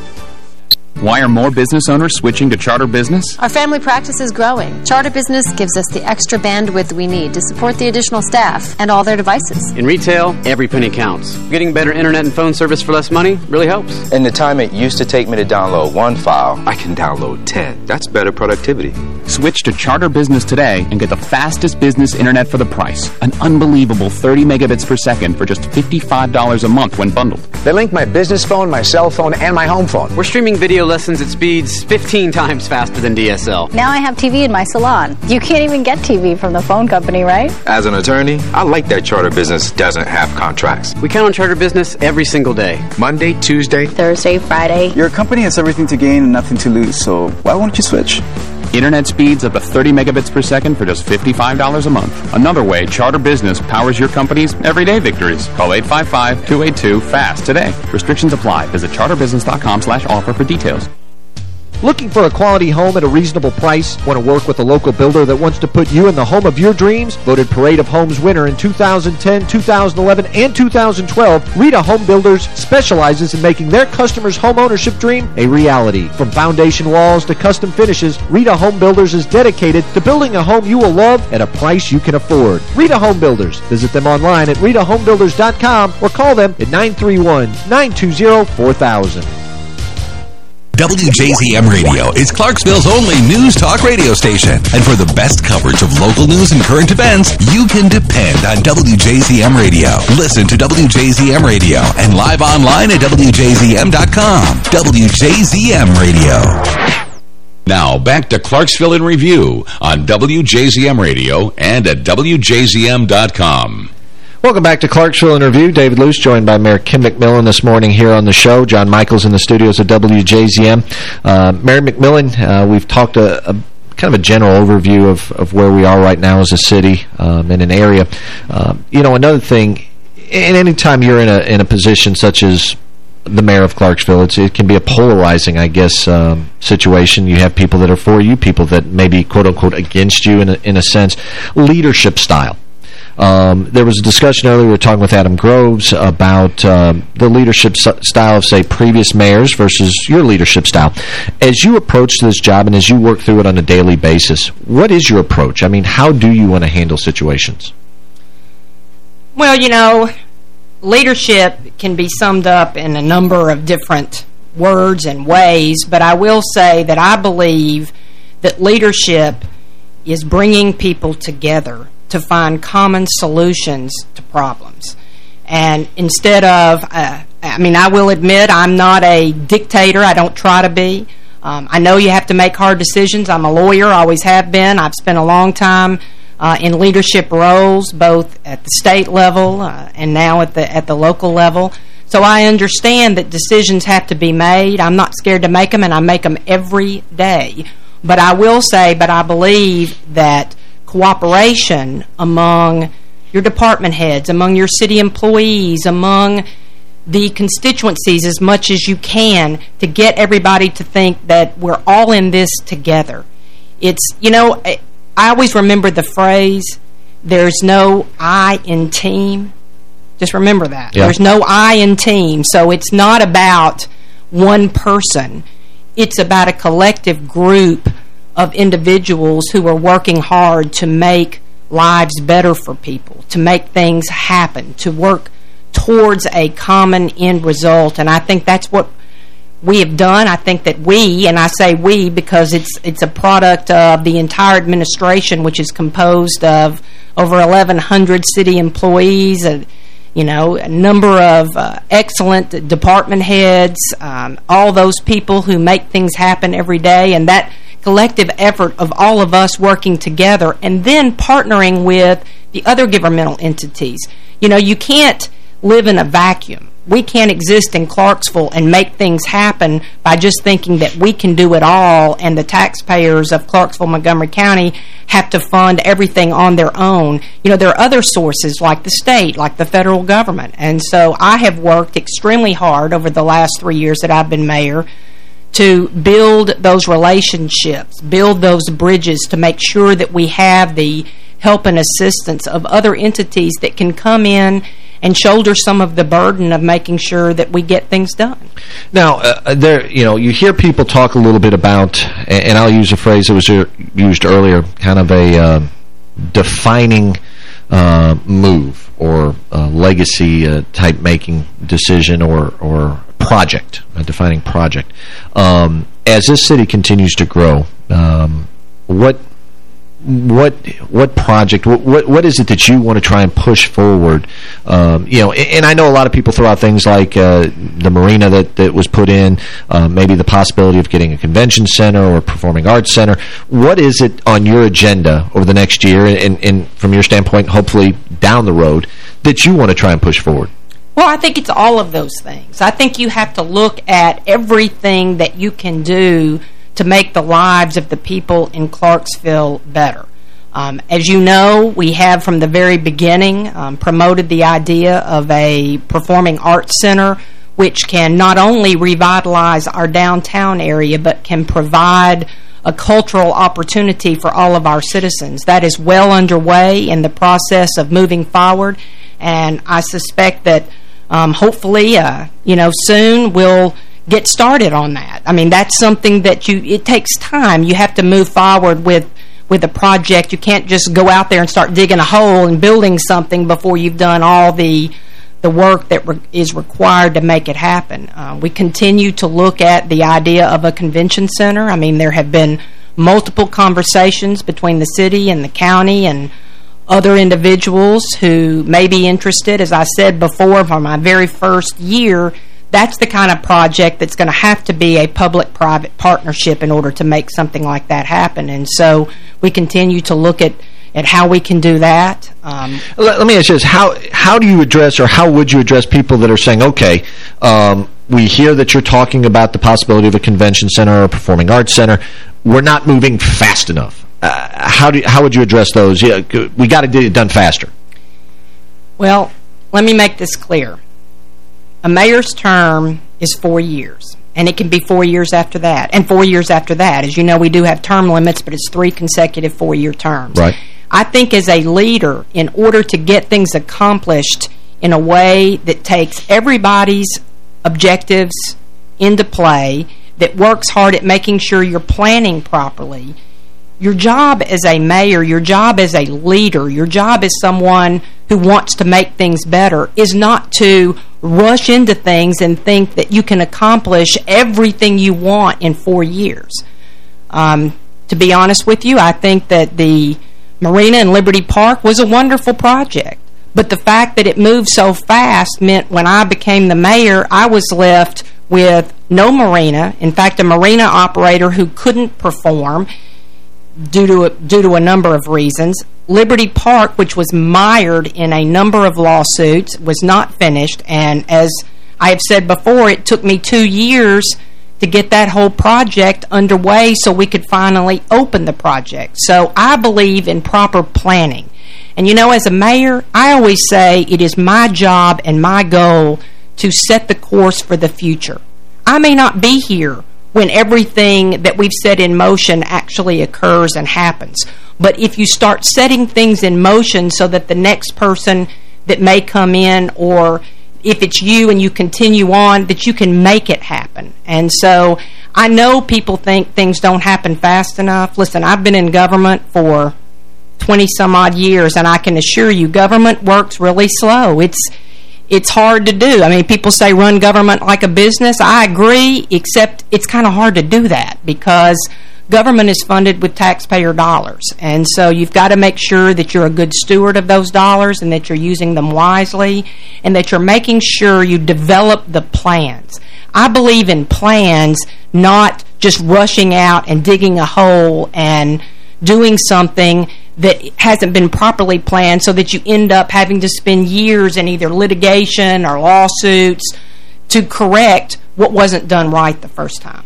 Why are more business owners switching to Charter Business? Our family practice is growing. Charter Business gives us the extra bandwidth we need to support the additional staff and all their devices. In retail, every penny counts. Getting better internet and phone service for less money really helps. In the time it used to take me to download one file, I can download 10. That's better productivity. Switch to Charter Business today and get the fastest business internet for the price. An unbelievable 30 megabits per second for just $55 a month when bundled. They link my business phone, my cell phone, and my home phone. We're streaming video lessons at speeds 15 times faster than DSL. Now I have TV in my salon. You can't even get TV from the phone company, right? As an attorney, I like that Charter Business doesn't have contracts. We count on Charter Business every single day. Monday, Tuesday, Thursday, Friday. Your company has everything to gain and nothing to lose, so why won't you switch? Internet speeds up to 30 megabits per second for just $55 a month. Another way Charter Business powers your company's everyday victories. Call 855-282-FAST today. Restrictions apply. Visit charterbusiness.com slash offer for details. Looking for a quality home at a reasonable price? Want to work with a local builder that wants to put you in the home of your dreams? Voted Parade of Homes winner in 2010, 2011, and 2012, Reda Home Builders specializes in making their customers' home ownership dream a reality. From foundation walls to custom finishes, Reda Home Builders is dedicated to building a home you will love at a price you can afford. Reda Home Builders. Visit them online at redahomebuilders.com or call them at 931-920-4000. WJZM Radio is Clarksville's only news talk radio station. And for the best coverage of local news and current events, you can depend on WJZM Radio. Listen to WJZM Radio and live online at WJZM.com. WJZM Radio. Now, back to Clarksville in Review on WJZM Radio and at WJZM.com. Welcome back to Clarksville in Review. David Luce joined by Mayor Kim McMillan this morning here on the show. John Michaels in the studios of WJZM. Uh, Mayor McMillan, uh, we've talked a, a kind of a general overview of, of where we are right now as a city um, in an area. Uh, you know, another thing, and any time you're in a in a position such as the mayor of Clarksville, it can be a polarizing, I guess, um, situation. You have people that are for you, people that may be, quote-unquote, against you in a, in a sense. Leadership style. Um, there was a discussion earlier, we were talking with Adam Groves about um, the leadership style of, say, previous mayors versus your leadership style. As you approach this job and as you work through it on a daily basis, what is your approach? I mean, how do you want to handle situations? Well, you know, leadership can be summed up in a number of different words and ways, but I will say that I believe that leadership is bringing people together to find common solutions to problems. And instead of, uh, I mean, I will admit I'm not a dictator. I don't try to be. Um, I know you have to make hard decisions. I'm a lawyer, always have been. I've spent a long time uh, in leadership roles, both at the state level uh, and now at the at the local level. So I understand that decisions have to be made. I'm not scared to make them, and I make them every day. But I will say, but I believe that cooperation among your department heads, among your city employees, among the constituencies as much as you can to get everybody to think that we're all in this together. It's, you know, I always remember the phrase, there's no I in team. Just remember that. There's no I in team. So it's not about one person. It's about a collective group of individuals who are working hard to make lives better for people, to make things happen, to work towards a common end result. And I think that's what we have done. I think that we, and I say we because it's it's a product of the entire administration, which is composed of over 1,100 city employees, a, you know, a number of uh, excellent department heads, um, all those people who make things happen every day, and that collective effort of all of us working together and then partnering with the other governmental entities. You know, you can't live in a vacuum. We can't exist in Clarksville and make things happen by just thinking that we can do it all and the taxpayers of Clarksville, Montgomery County have to fund everything on their own. You know, there are other sources like the state, like the federal government. And so I have worked extremely hard over the last three years that I've been mayor to build those relationships, build those bridges to make sure that we have the help and assistance of other entities that can come in and shoulder some of the burden of making sure that we get things done. Now, uh, there, you know, you hear people talk a little bit about, and I'll use a phrase that was used earlier, kind of a uh, defining uh, move or legacy uh, type making decision or or project, a defining project. Um, as this city continues to grow, um, what what what project what, what is it that you want to try and push forward? Um, you know and, and, I know a lot of people throw out things like uh, the marina that that was put in uh, maybe the possibility of getting a convention center or a performing arts center. What is it on your agenda over the next year and, and from your standpoint hopefully down the road that you want to try and push forward? Well, I think it's all of those things. I think you have to look at everything that you can do to make the lives of the people in Clarksville better. Um, as you know, we have from the very beginning um, promoted the idea of a performing arts center which can not only revitalize our downtown area but can provide a cultural opportunity for all of our citizens. That is well underway in the process of moving forward and I suspect that um, hopefully, uh, you know, soon we'll get started on that. I mean, that's something that you, it takes time. You have to move forward with with a project. You can't just go out there and start digging a hole and building something before you've done all the the work that re is required to make it happen. Uh, we continue to look at the idea of a convention center. I mean, there have been multiple conversations between the city and the county and other individuals who may be interested. As I said before, for my very first year, that's the kind of project that's going to have to be a public-private partnership in order to make something like that happen. And so we continue to look at at how we can do that. Um, let, let, me ask you this. How, how do you address or how would you address people that are saying, okay, um, we hear that you're talking about the possibility of a convention center or a performing arts center. We're not moving fast enough. Uh, how, do, how would you address those? Yeah, we got to get it done faster. Well, let me make this clear. A mayor's term is four years, and it can be four years after that, and four years after that. As you know, we do have term limits, but it's three consecutive four-year terms. Right. I think as a leader, in order to get things accomplished in a way that takes everybody's objectives into play, that works hard at making sure you're planning properly, your job as a mayor, your job as a leader, your job as someone who wants to make things better is not to rush into things and think that you can accomplish everything you want in four years. Um, to be honest with you, I think that the Marina in Liberty Park was a wonderful project. But the fact that it moved so fast meant when I became the mayor, I was left with no marina. In fact, a marina operator who couldn't perform due to a, due to a number of reasons. Liberty Park, which was mired in a number of lawsuits, was not finished. And as I have said before, it took me two years to get that whole project underway so we could finally open the project. So I believe in proper planning. And you know, as a mayor, I always say it is my job and my goal to set the course for the future. I may not be here when everything that we've set in motion actually occurs and happens. But if you start setting things in motion so that the next person that may come in or if it's you and you continue on, that you can make it happen. And so I know people think things don't happen fast enough. Listen, I've been in government for 20-some odd years, and I can assure you government works really slow. It's it's hard to do. I mean, people say run government like a business. I agree, except it's kind of hard to do that because government is funded with taxpayer dollars. And so you've got to make sure that you're a good steward of those dollars and that you're using them wisely and that you're making sure you develop the plans. I believe in plans, not just rushing out and digging a hole and doing something that hasn't been properly planned so that you end up having to spend years in either litigation or lawsuits to correct what wasn't done right the first time.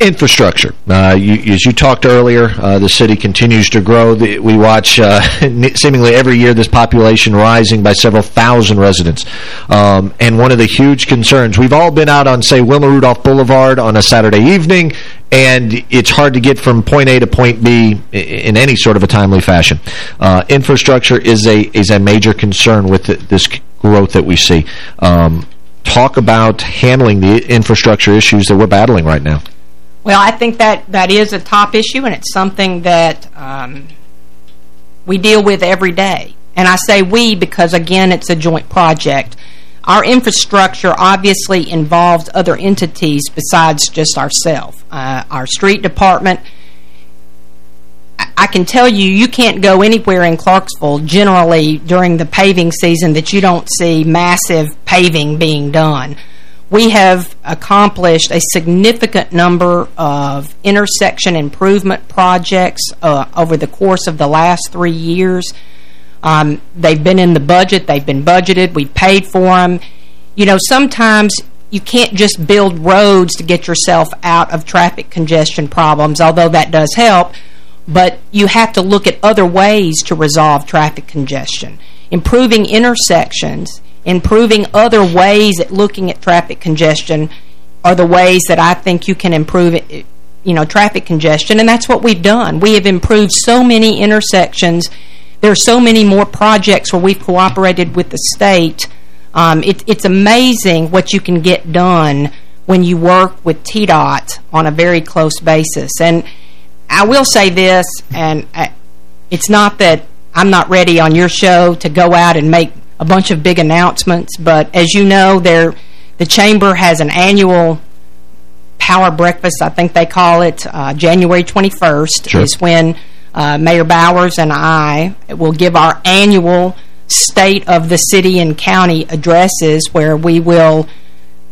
Infrastructure. Uh, you, as you talked earlier, uh, the city continues to grow. The, we watch uh, <laughs> seemingly every year this population rising by several thousand residents. Um, and one of the huge concerns, we've all been out on, say, Wilma Rudolph Boulevard on a Saturday evening, and it's hard to get from point A to point B in any sort of a timely fashion. Uh, infrastructure is a is a major concern with this growth that we see. Um, talk about handling the infrastructure issues that we're battling right now. Well, I think that that is a top issue, and it's something that um, we deal with every day. And I say we because, again, it's a joint project. Our infrastructure obviously involves other entities besides just ourselves. Uh, our street department, I can tell you, you can't go anywhere in Clarksville generally during the paving season that you don't see massive paving being done. We have accomplished a significant number of intersection improvement projects uh, over the course of the last three years. Um, they've been in the budget. They've been budgeted. We've paid for them. You know, sometimes you can't just build roads to get yourself out of traffic congestion problems, although that does help. But you have to look at other ways to resolve traffic congestion. Improving intersections, improving other ways at looking at traffic congestion are the ways that I think you can improve it, you know, traffic congestion, and that's what we've done. We have improved so many intersections there are so many more projects where we've cooperated with the state. Um, it, it's amazing what you can get done when you work with TDOT on a very close basis. And I will say this, and I, it's not that I'm not ready on your show to go out and make a bunch of big announcements, but as you know, there the Chamber has an annual power breakfast, I think they call it, uh, January 21st sure. is when uh, Mayor Bowers and I will give our annual state of the city and county addresses where we will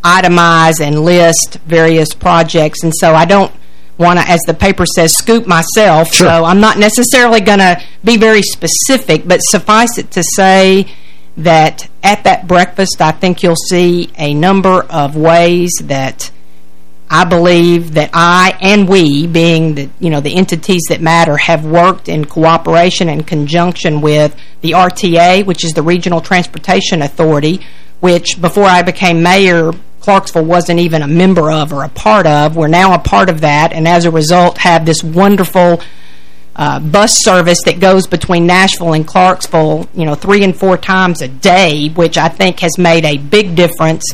itemize and list various projects. And so I don't want to, as the paper says, scoop myself. Sure. So I'm not necessarily going to be very specific, but suffice it to say that at that breakfast, I think you'll see a number of ways that I believe that I and we, being the you know the entities that matter, have worked in cooperation and conjunction with the RTA, which is the Regional Transportation Authority, which before I became mayor, Clarksville wasn't even a member of or a part of. We're now a part of that, and as a result have this wonderful uh, bus service that goes between Nashville and Clarksville, you know, three and four times a day, which I think has made a big difference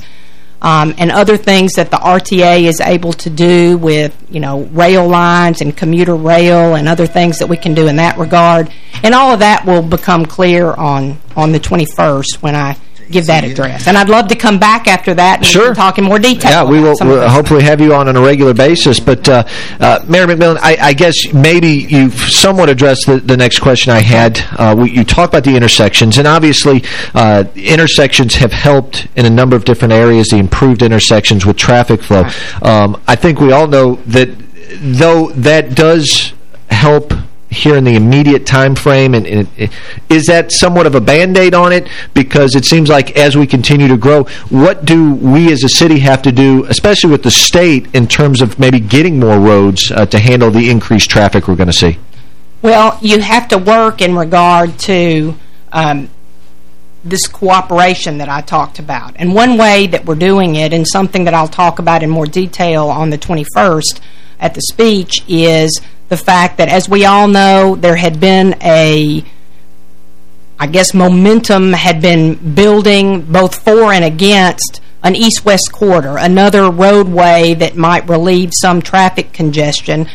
um, and other things that the RTA is able to do with, you know, rail lines and commuter rail and other things that we can do in that regard. And all of that will become clear on, on the 21st when I give that address. And I'd love to come back after that and sure. talk in more detail. Yeah, we will we'll hopefully have you on on a regular basis. But uh, uh, Mayor McMillan, I, I, guess maybe you've somewhat addressed the, the next question I had. Uh, we, you talk about the intersections, and obviously uh, intersections have helped in a number of different areas, the improved intersections with traffic flow. Um, I think we all know that though that does help here in the immediate time frame? And, and, is that somewhat of a Band-Aid on it? Because it seems like as we continue to grow, what do we as a city have to do, especially with the state, in terms of maybe getting more roads uh, to handle the increased traffic we're going to see? Well, you have to work in regard to um, this cooperation that I talked about. And one way that we're doing it, and something that I'll talk about in more detail on the 21st at the speech, is the fact that, as we all know, there had been a, I guess, momentum had been building both for and against an east-west corridor, another roadway that might relieve some traffic congestion.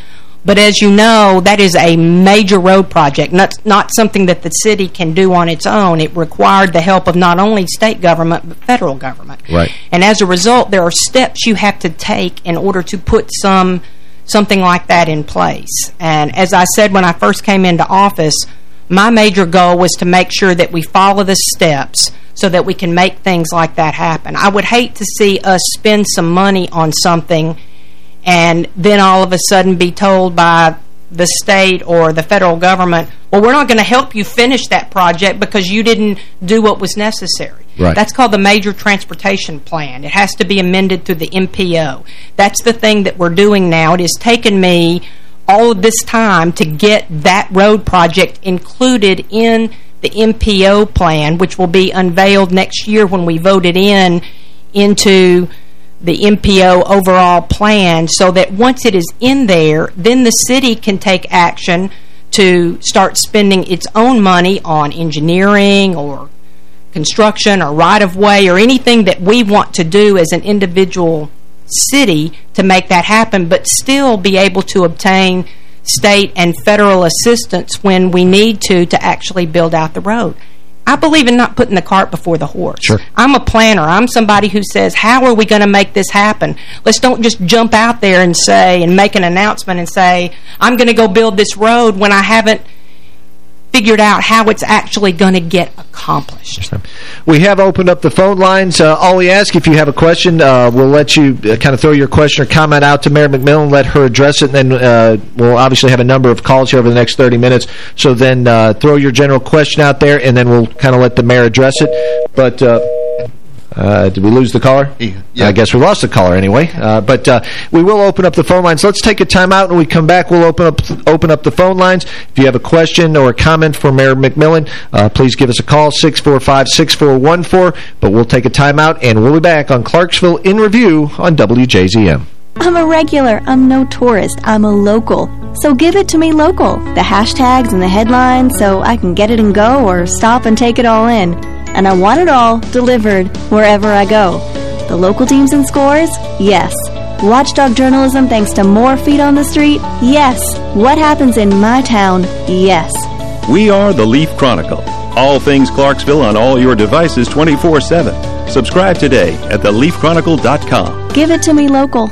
But as you know, that is a major road project, not, not something that the city can do on its own. It required the help of not only state government, but federal government. Right. And as a result, there are steps you have to take in order to put some something like that in place. And as I said when I first came into office, my major goal was to make sure that we follow the steps so that we can make things like that happen. I would hate to see us spend some money on something and then all of a sudden be told by the state or the federal government, well, we're not going to help you finish that project because you didn't do what was necessary. Right. That's called the Major Transportation Plan. It has to be amended through the MPO. That's the thing that we're doing now. It has taken me all of this time to get that road project included in the MPO plan, which will be unveiled next year when we vote it in into the MPO overall plan so that once it is in there, then the city can take action to start spending its own money on engineering or construction or right-of-way or anything that we want to do as an individual city to make that happen, but still be able to obtain state and federal assistance when we need to to actually build out the road. I believe in not putting the cart before the horse. Sure. I'm a planner. I'm somebody who says, how are we going to make this happen? Let's don't just jump out there and say, and make an announcement and say, I'm going to go build this road when I haven't figured out how it's actually going to get accomplished. We have opened up the phone lines. Uh, all we ask, if you have a question, uh, we'll let you uh, kind of throw your question or comment out to Mayor McMillan, let her address it, and then uh, we'll obviously have a number of calls here over the next 30 minutes. So then uh, throw your general question out there, and then we'll kind of let the mayor address it. But... Uh, did we lose the caller? Yeah. I guess we lost the caller anyway. Uh, but uh, we will open up the phone lines. Let's take a time out. When we come back, we'll open up open up the phone lines. If you have a question or a comment for Mayor McMillan, uh, please give us a call, 645-6414. But we'll take a time out, and we'll be back on Clarksville in Review on WJZM. I'm a regular. I'm no tourist. I'm a local. So give it to me local. The hashtags and the headlines so I can get it and go or stop and take it all in and I want it all delivered wherever I go. The local teams and scores? Yes. Watchdog journalism thanks to more feet on the street? Yes. What happens in my town? Yes. We are the Leaf Chronicle. All things Clarksville on all your devices 24-7. Subscribe today at theleafchronicle.com. Give it to me local.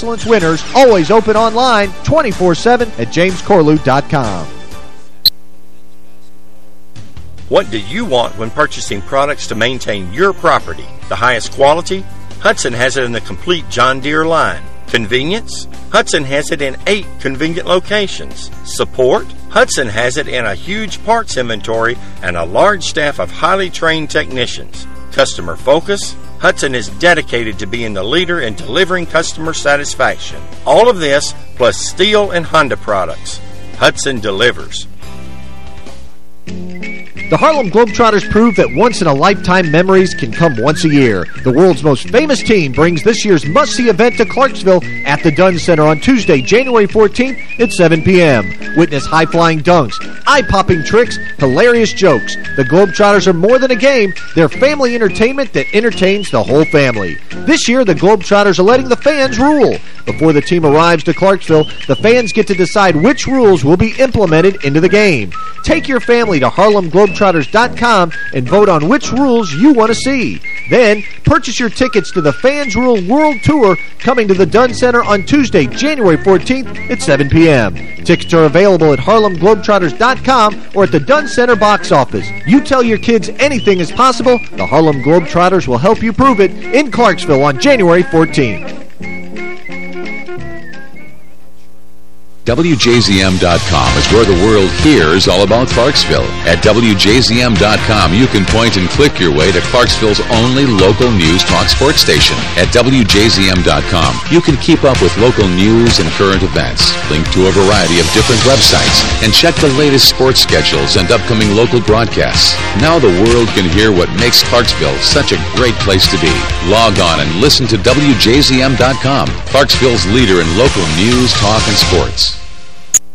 Excellence winners, always open online 24-7 at jamescorlew.com. What do you want when purchasing products to maintain your property? The highest quality? Hudson has it in the complete John Deere line. Convenience? Hudson has it in eight convenient locations. Support? Hudson has it in a huge parts inventory and a large staff of highly trained technicians. Customer focus? Hudson is dedicated to being the leader in delivering customer satisfaction. All of this plus Stihl and Honda products. Hudson delivers. The Harlem Globetrotters prove that once-in-a-lifetime memories can come once a year. The world's most famous team brings this year's must-see event to Clarksville at the Dunn Center on Tuesday, January 14th at 7 p.m. Witness high-flying dunks, eye-popping tricks, hilarious jokes. The Globetrotters are more than a game. They're family entertainment that entertains the whole family. This year, the Globetrotters are letting the fans rule. Before the team arrives to Clarksville, the fans get to decide which rules will be implemented into the game. Take your family to Harlem Globetrotters globetrotters.com and vote on which rules you want to see. Then, purchase your tickets to the Fans Rule World Tour coming to the Dunn Center on Tuesday, January 14th at 7 p.m. Tickets are available at harlemglobetrotters.com or at the Dunn Center box office. You tell your kids anything is possible, the Harlem Globetrotters will help you prove it in Clarksville on January 14th. WJZM.com is where the world hears all about Clarksville. At WJZM.com, you can point and click your way to Clarksville's only local news talk sports station. At WJZM.com, you can keep up with local news and current events, link to a variety of different websites, and check the latest sports schedules and upcoming local broadcasts. Now the world can hear what makes Clarksville such a great place to be. Log on and listen to WJZM.com, Clarksville's leader in local news, talk, and sports.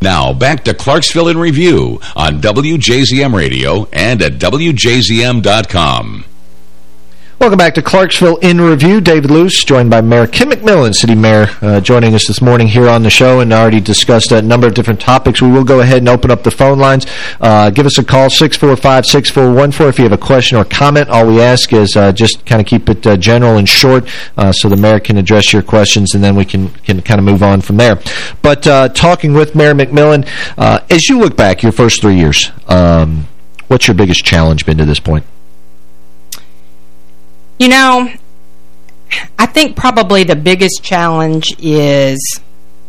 Now, back to Clarksville in Review on WJZM Radio and at WJZM.com. Welcome back to Clarksville in Review. David Luce, joined by Mayor Kim McMillan, City Mayor, uh, joining us this morning here on the show and already discussed a number of different topics. We will go ahead and open up the phone lines. Uh, give us a call, 645-6414, if you have a question or comment. All we ask is uh, just kind of keep it uh, general and short uh, so the mayor can address your questions and then we can, can kind of move on from there. But uh, talking with Mayor McMillan, as you look back your first three years, um, what's your biggest challenge been to this point? You know, I think probably the biggest challenge is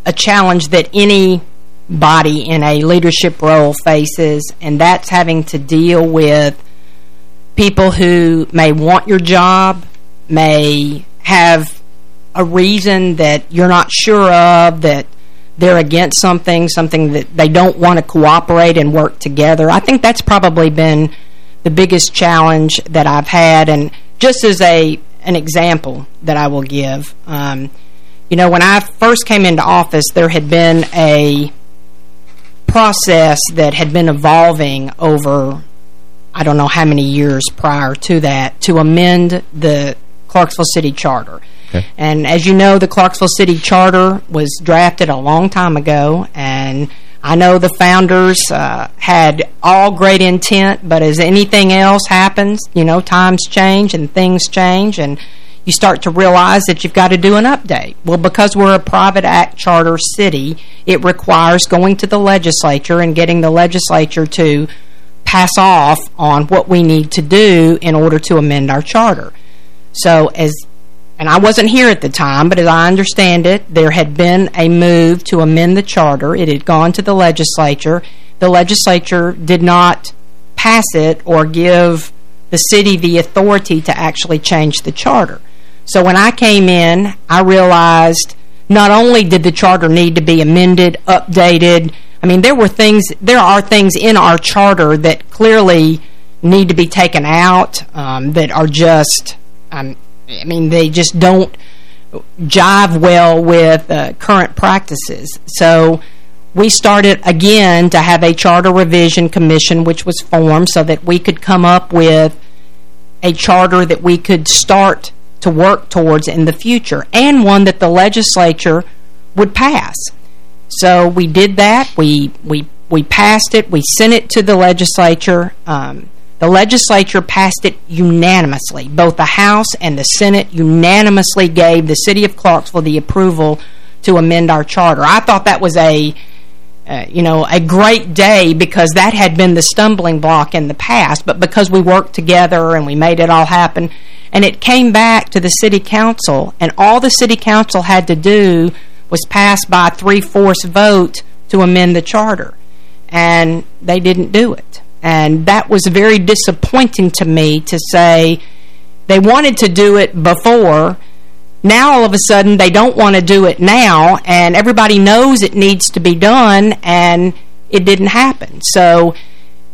a challenge that any body in a leadership role faces, and that's having to deal with people who may want your job, may have a reason that you're not sure of, that they're against something, something that they don't want to cooperate and work together. I think that's probably been the biggest challenge that I've had. And just as a an example that I will give, um, you know, when I first came into office, there had been a process that had been evolving over, I don't know how many years prior to that, to amend the Clarksville City Charter. Okay. And as you know, the Clarksville City Charter was drafted a long time ago, and I know the founders uh, had all great intent, but as anything else happens, you know, times change and things change, and you start to realize that you've got to do an update. Well, because we're a private act charter city, it requires going to the legislature and getting the legislature to pass off on what we need to do in order to amend our charter. So as and I wasn't here at the time, but as I understand it, there had been a move to amend the charter. It had gone to the legislature. The legislature did not pass it or give the city the authority to actually change the charter. So when I came in, I realized not only did the charter need to be amended, updated, I mean, there were things, there are things in our charter that clearly need to be taken out, um, that are just, um, I mean, they just don't jive well with uh, current practices. So we started again to have a charter revision commission which was formed so that we could come up with a charter that we could start to work towards in the future and one that the legislature would pass. So we did that. We we we passed it. We sent it to the legislature. Um, the legislature passed it unanimously. Both the House and the Senate unanimously gave the city of Clarksville the approval to amend our charter. I thought that was a, uh, you know, a great day because that had been the stumbling block in the past. But because we worked together and we made it all happen, and it came back to the city council, and all the city council had to do was pass by three-fourths vote to amend the charter. And they didn't do it. And that was very disappointing to me to say they wanted to do it before. Now, all of a sudden, they don't want to do it now, and everybody knows it needs to be done, and it didn't happen. So,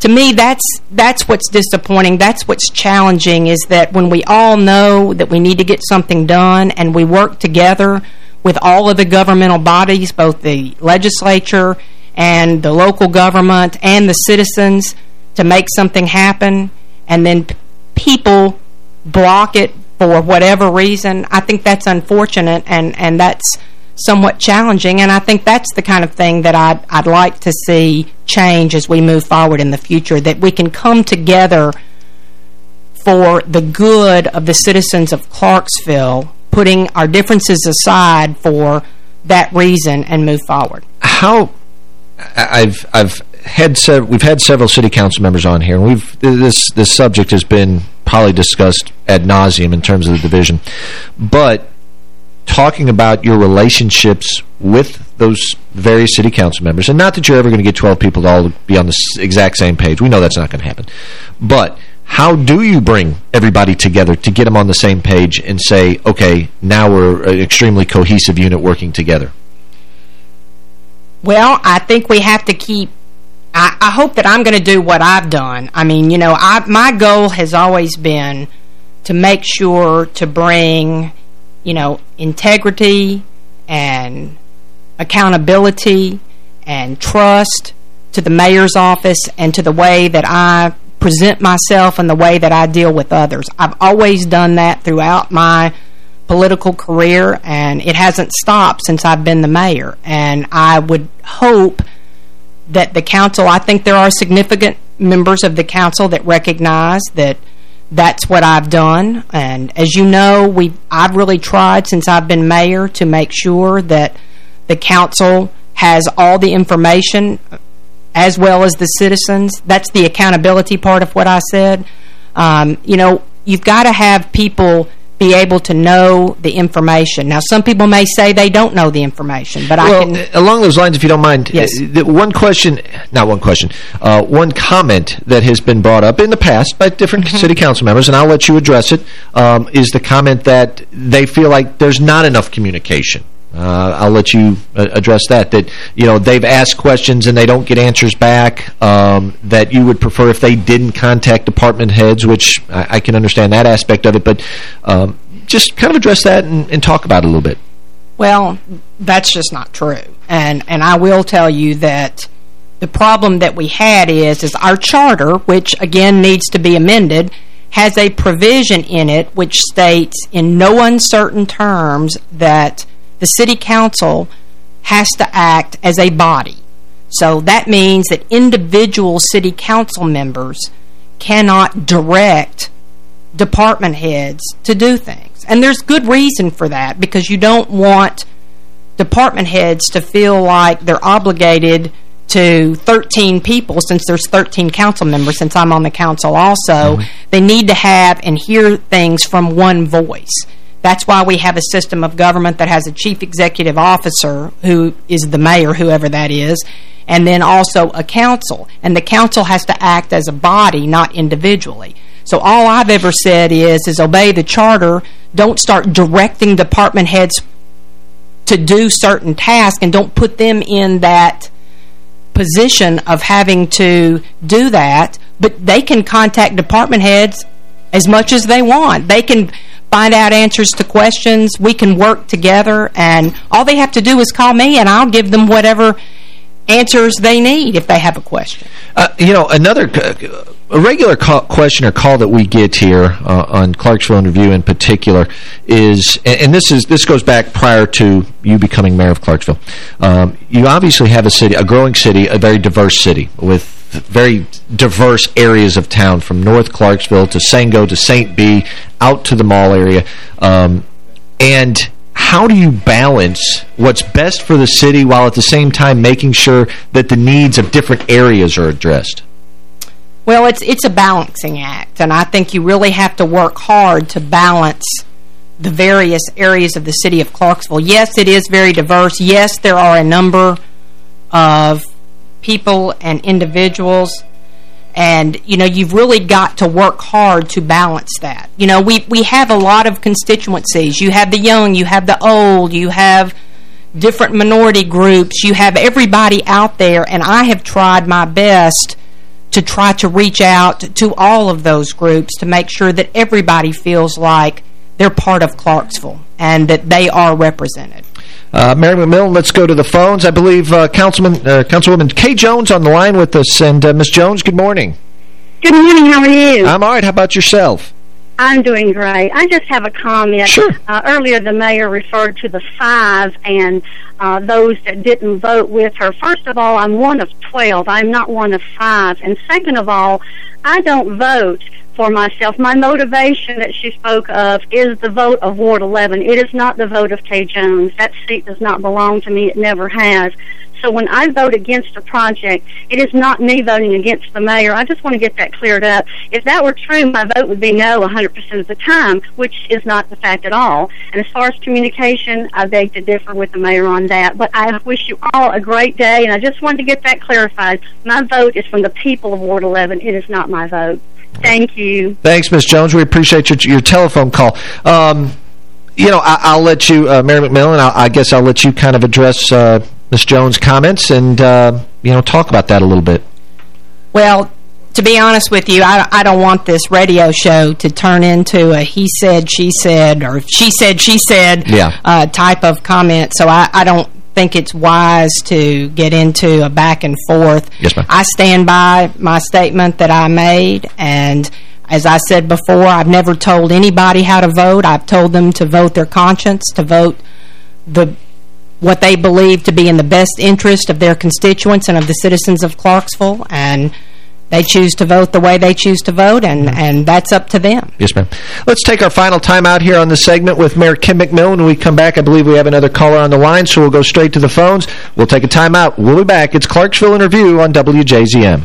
to me, that's that's what's disappointing. That's what's challenging is that when we all know that we need to get something done and we work together with all of the governmental bodies, both the legislature and the local government and the citizens, to make something happen and then people block it for whatever reason, I think that's unfortunate and, and that's somewhat challenging. And I think that's the kind of thing that I'd, I'd like to see change as we move forward in the future, that we can come together for the good of the citizens of Clarksville, putting our differences aside for that reason and move forward. How I've I've had we've had several city council members on here, and we've this this subject has been probably discussed ad nauseum in terms of the division. But talking about your relationships with those various city council members, and not that you're ever going to get 12 people to all be on the exact same page. We know that's not going to happen. But how do you bring everybody together to get them on the same page and say, okay, now we're an extremely cohesive unit working together? Well, I think we have to keep I, I hope that I'm going to do what I've done. I mean, you know, I, my goal has always been to make sure to bring, you know, integrity and accountability and trust to the mayor's office and to the way that I present myself and the way that I deal with others. I've always done that throughout my political career, and it hasn't stopped since I've been the mayor. And I would hope that the council, I think there are significant members of the council that recognize that that's what I've done. And as you know, we I've really tried since I've been mayor to make sure that the council has all the information as well as the citizens. That's the accountability part of what I said. Um, you know, you've got to have people be able to know the information. Now, some people may say they don't know the information, but well, I can... along those lines, if you don't mind, yes. Uh, one question, not one question, uh, one comment that has been brought up in the past by different mm -hmm. city council members, and I'll let you address it, um, is the comment that they feel like there's not enough communication. Uh, I'll let you uh, address that, that, you know, they've asked questions and they don't get answers back, um, that you would prefer if they didn't contact department heads, which I, I can understand that aspect of it, but um, just kind of address that and, and talk about it a little bit. Well, that's just not true. And, and I will tell you that the problem that we had is, is our charter, which, again, needs to be amended, has a provision in it which states in no uncertain terms that the city council has to act as a body. So that means that individual city council members cannot direct department heads to do things. And there's good reason for that because you don't want department heads to feel like they're obligated to 13 people since there's 13 council members since I'm on the council also. Mm -hmm. They need to have and hear things from one voice. That's why we have a system of government that has a chief executive officer who is the mayor, whoever that is, and then also a council. And the council has to act as a body, not individually. So all I've ever said is, is obey the charter. Don't start directing department heads to do certain tasks and don't put them in that position of having to do that. But they can contact department heads as much as they want. They can find out answers to questions. We can work together, and all they have to do is call me, and I'll give them whatever answers they need if they have a question. Uh, you know, another a regular call, question or call that we get here uh, on Clarksville in Review in particular is, and, and, this is this goes back prior to you becoming mayor of Clarksville. Um, you obviously have a city, a growing city, a very diverse city with very diverse areas of town, from North Clarksville to Sango to St. B, out to the mall area. Um, and how do you balance what's best for the city while at the same time making sure that the needs of different areas are addressed? Well, it's it's a balancing act, and I think you really have to work hard to balance the various areas of the city of Clarksville. Yes, it is very diverse. Yes, there are a number of people and individuals. And, you know, you've really got to work hard to balance that. You know, we, we have a lot of constituencies. You have the young, you have the old, you have different minority groups. You have everybody out there, and I have tried my best to try to reach out to all of those groups to make sure that everybody feels like they're part of Clarksville and that they are represented. Uh, Mayor McMillan, let's go to the phones. I believe uh, Councilman, uh, Councilwoman Kaye Jones on the line with us. And uh, Ms. Jones, good morning. Good morning. How are you? I'm all right. How about yourself? I'm doing great. I just have a comment. Sure. Uh, earlier, the mayor referred to the five and uh, those that didn't vote with her. First of all, I'm one of 12. I'm not one of five. And second of all, I don't vote for myself. My motivation that she spoke of is the vote of Ward 11. It is not the vote of Kaye Jones. That seat does not belong to me. It never has. So when I vote against a project, it is not me voting against the mayor. I just want to get that cleared up. If that were true, my vote would be no 100% of the time, which is not the fact at all. And as far as communication, I beg to differ with the mayor on that. But I wish you all a great day, and I just wanted to get that clarified. My vote is from the people of Ward 11. It is not my vote. Thank you. Thanks, Ms. Jones. We appreciate your, your telephone call. Um, you know, I, will let you, uh, Mayor McMillan, I, I, guess I'll let you kind of address uh, Ms. Jones' comments and, uh, you know, talk about that a little bit. Well, to be honest with you, I, I don't want this radio show to turn into a he said, she said, or she said, she said yeah. uh, type of comment. So I, I don't think it's wise to get into a back and forth. Yes, ma'am. I stand by my statement that I made, and as I said before, I've never told anybody how to vote. I've told them to vote their conscience, to vote the what they believe to be in the best interest of their constituents and of the citizens of Clarksville, and they choose to vote the way they choose to vote, and, mm-hmm. and that's up to them. Yes, ma'am. Let's take our final time out here on the segment with Mayor Kim McMillan. When we come back, I believe we have another caller on the line, so we'll go straight to the phones. We'll take a time out. We'll be back. It's Clarksville in Review on WJZM.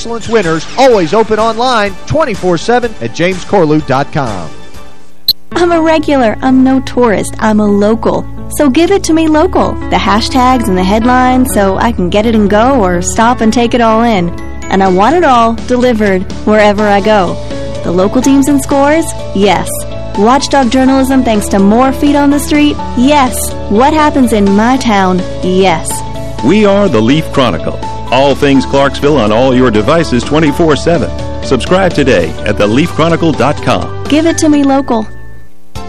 Excellence winners, always open online 24-7 at jamescorlew.com. I'm a regular. I'm no tourist. I'm a local. So give it to me local. The hashtags and the headlines so I can get it and go or stop and take it all in. And I want it all delivered wherever I go. The local teams and scores? Yes. Watchdog journalism thanks to more feet on the street? Yes. What happens in my town? Yes. We are the Leaf Chronicle. All things Clarksville on all your devices 24-7. Subscribe today at theleafchronicle.com. Give it to me local.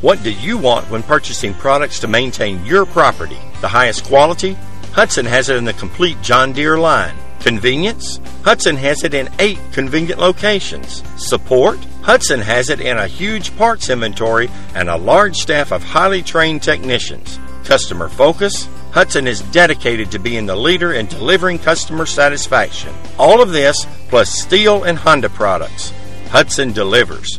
What do you want when purchasing products to maintain your property? The highest quality? Hudson has it in the complete John Deere line. Convenience? Hudson has it in eight convenient locations. Support? Hudson has it in a huge parts inventory and a large staff of highly trained technicians. Customer focus? Hudson is dedicated to being the leader in delivering customer satisfaction. All of this plus Stihl and Honda products. Hudson delivers.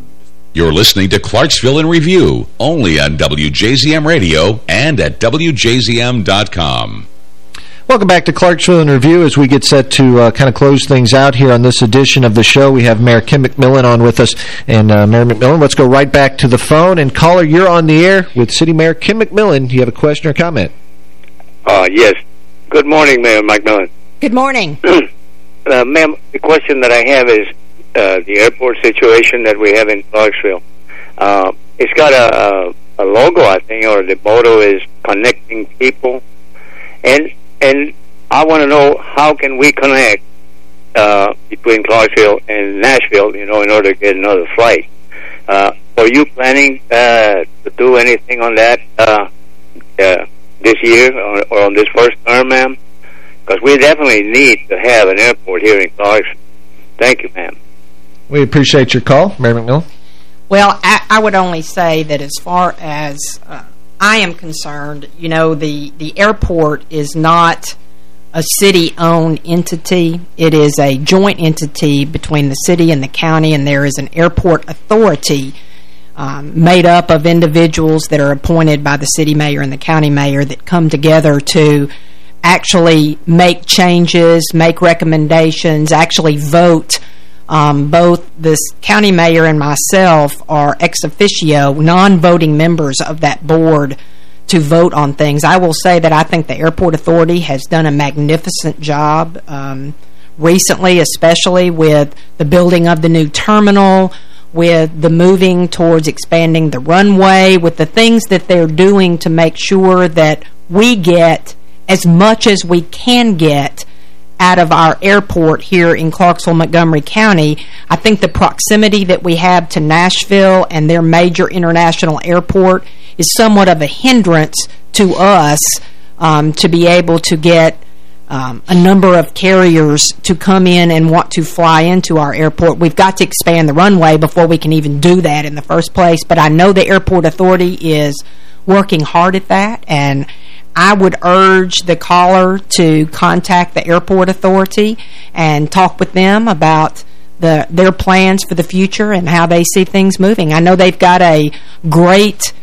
You're listening to Clarksville in Review, only on WJZM Radio and at WJZM.com. Welcome back to Clarksville in Review as we get set to uh, kind of close things out here on this edition of the show. We have Mayor Kim McMillan on with us. And uh, Mayor McMillan, let's go right back to the phone. And caller, you're on the air with City Mayor Kim McMillan. Do you have a question or comment? Uh, yes. Good morning, Mayor McMillan. Good morning. <clears throat> uh, Ma'am, the question that I have is uh, the airport situation that we have in Clarksville. Uh, it's got a, a, a logo, I think, or the motto is connecting people. And and I want to know how can we connect uh, between Clarksville and Nashville, you know, in order to get another flight. Uh, are you planning uh, to do anything on that uh, uh, this year or, or on this first term, ma'am? Because we definitely need to have an airport here in Clarksville. Thank you, ma'am. We appreciate your call, Mayor McMillan. Well, I, I would only say that as far as uh, I am concerned, you know, the, the airport is not a city-owned entity. It is a joint entity between the city and the county, and there is an airport authority um, made up of individuals that are appointed by the city mayor and the county mayor that come together to actually make changes, make recommendations, actually vote um, both this county mayor and myself are ex officio, non-voting members of that board to vote on things. I will say that I think the Airport Authority has done a magnificent job um, recently, especially with the building of the new terminal, with the moving towards expanding the runway, with the things that they're doing to make sure that we get as much as we can get out of our airport here in Clarksville, Montgomery County. I think the proximity that we have to Nashville and their major international airport is somewhat of a hindrance to us um, to be able to get um, a number of carriers to come in and want to fly into our airport. We've got to expand the runway before we can even do that in the first place. But I know the Airport Authority is working hard at that, and I would urge the caller to contact the airport authority and talk with them about the their plans for the future and how they see things moving. I know they've got a great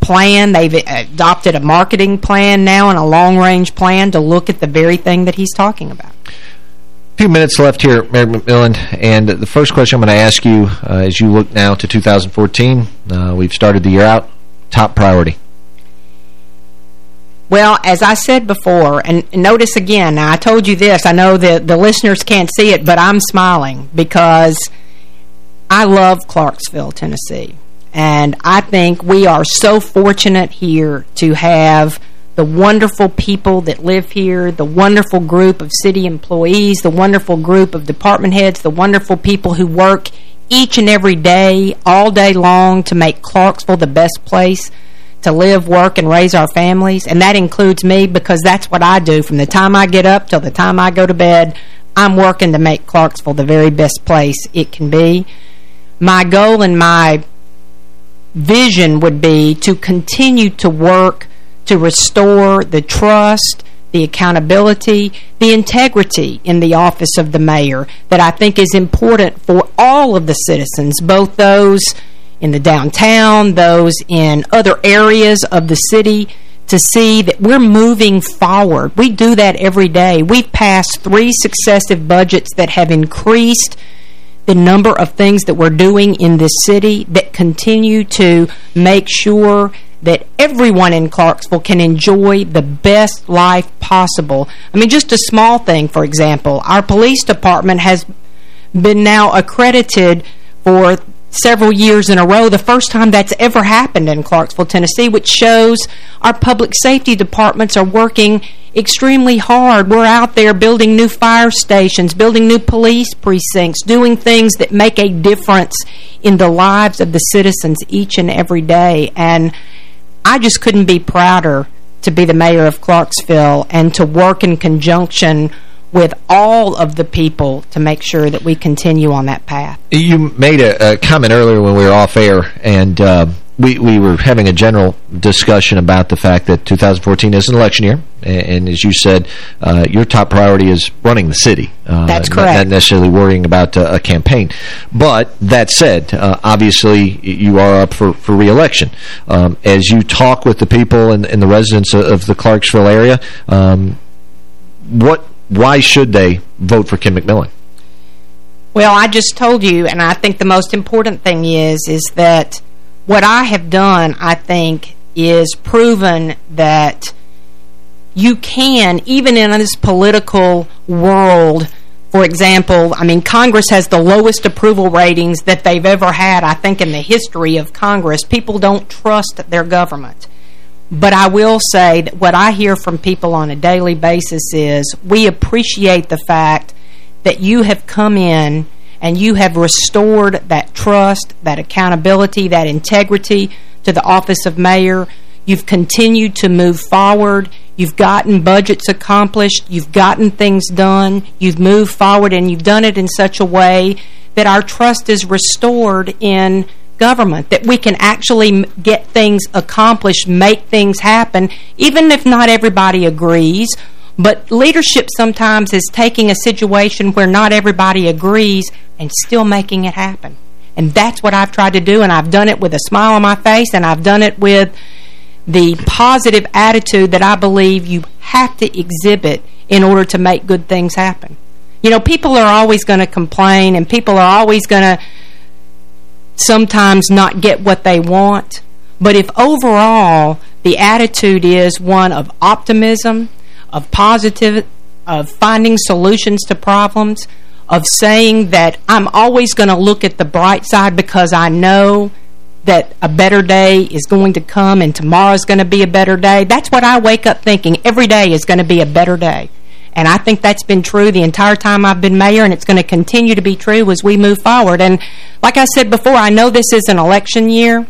plan. They've adopted a marketing plan now and a long-range plan to look at the very thing that he's talking about. A few minutes left here, Mayor McMillan, and the first question I'm going to ask you uh, as you look now to 2014, uh, we've started the year out, top priority. Well, as I said before, and notice again, I told you this, I know that the listeners can't see it, but I'm smiling because I love Clarksville, Tennessee. And I think we are so fortunate here to have the wonderful people that live here, the wonderful group of city employees, the wonderful group of department heads, the wonderful people who work each and every day, all day long to make Clarksville the best place to live, work, and raise our families. And that includes me because that's what I do. From the time I get up till the time I go to bed, I'm working to make Clarksville the very best place it can be. My goal and my vision would be to continue to work to restore the trust, the accountability, the integrity in the office of the mayor that I think is important for all of the citizens, both those in the downtown, those in other areas of the city, to see that we're moving forward. We do that every day. We've passed three successive budgets that have increased the number of things that we're doing in this city that continue to make sure that everyone in Clarksville can enjoy the best life possible. I mean, just a small thing, for example. Our police department has been now accredited for several years in a row, the first time that's ever happened in Clarksville, Tennessee, which shows our public safety departments are working extremely hard. We're out there building new fire stations, building new police precincts, doing things that make a difference in the lives of the citizens each and every day. And I just couldn't be prouder to be the mayor of Clarksville and to work in conjunction with all of the people to make sure that we continue on that path. You made a, a comment earlier when we were off air, and uh, we, we were having a general discussion about the fact that 2014 is an election year, and, and as you said, uh, your top priority is running the city. Uh, That's correct. Not, necessarily worrying about a campaign. But that said, uh, obviously you are up for, for re-election. Um, as you talk with the people and, and the residents of, of the Clarksville area, um, what why should they vote for Kim McMillan? Well, I just told you, and I think the most important thing is, is that what I have done, I think, is proven that you can, even in this political world, for example, I mean, Congress has the lowest approval ratings that they've ever had, I think, in the history of Congress. People don't trust their government. But I will say that what I hear from people on a daily basis is we appreciate the fact that you have come in and you have restored that trust, that accountability, that integrity to the office of mayor. You've continued to move forward. You've gotten budgets accomplished. You've gotten things done. You've moved forward, and you've done it in such a way that our trust is restored in government, that we can actually get things accomplished, make things happen, even if not everybody agrees. But leadership sometimes is taking a situation where not everybody agrees and still making it happen. And that's what I've tried to do, and I've done it with a smile on my face, and I've done it with the positive attitude that I believe you have to exhibit in order to make good things happen. You know, people are always going to complain, and people are always going to sometimes not get what they want. But if overall the attitude is one of optimism, of positive, of finding solutions to problems, of saying that I'm always going to look at the bright side because I know that a better day is going to come and tomorrow's going to be a better day. That's what I wake up thinking. Every day is going to be a better day. And I think that's been true the entire time I've been mayor, and it's going to continue to be true as we move forward. And like I said before, I know this is an election year,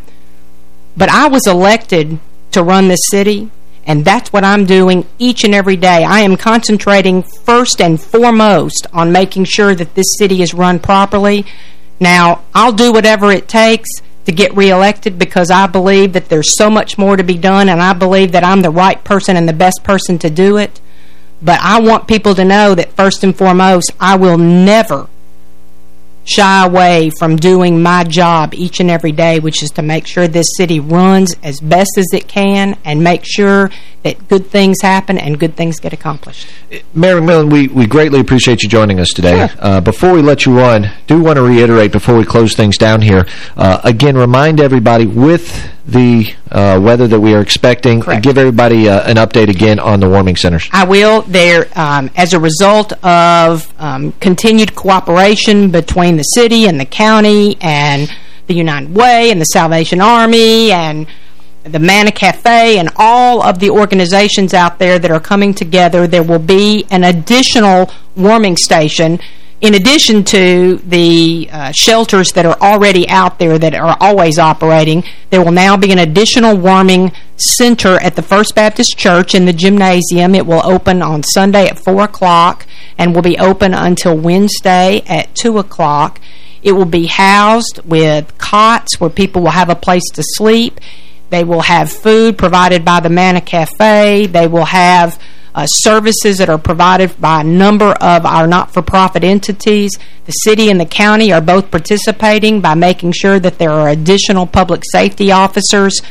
but I was elected to run this city, and that's what I'm doing each and every day. I am concentrating first and foremost on making sure that this city is run properly. Now, I'll do whatever it takes to get reelected because I believe that there's so much more to be done and I believe that I'm the right person and the best person to do it. But I want people to know that first and foremost, I will never shy away from doing my job each and every day, which is to make sure this city runs as best as it can and make sure that good things happen and good things get accomplished. Mayor McMillan, we, we greatly appreciate you joining us today. Sure. Uh, before we let you run, do want to reiterate before we close things down here, uh, again, remind everybody with the uh, weather that we are expecting, give everybody uh, an update again on the warming centers. I will. There, um, as a result of um, continued cooperation between the city and the county and the United Way and the Salvation Army and the Manna Cafe and all of the organizations out there that are coming together, there will be an additional warming station in addition to the uh, shelters that are already out there that are always operating, there will now be an additional warming center at the First Baptist Church in the gymnasium. It will open on Sunday at 4 o'clock and will be open until Wednesday at 2 o'clock. It will be housed with cots where people will have a place to sleep. They will have food provided by the Manna Cafe. They will have uh, services that are provided by a number of our not-for-profit entities. The city and the county are both participating by making sure that there are additional public safety officers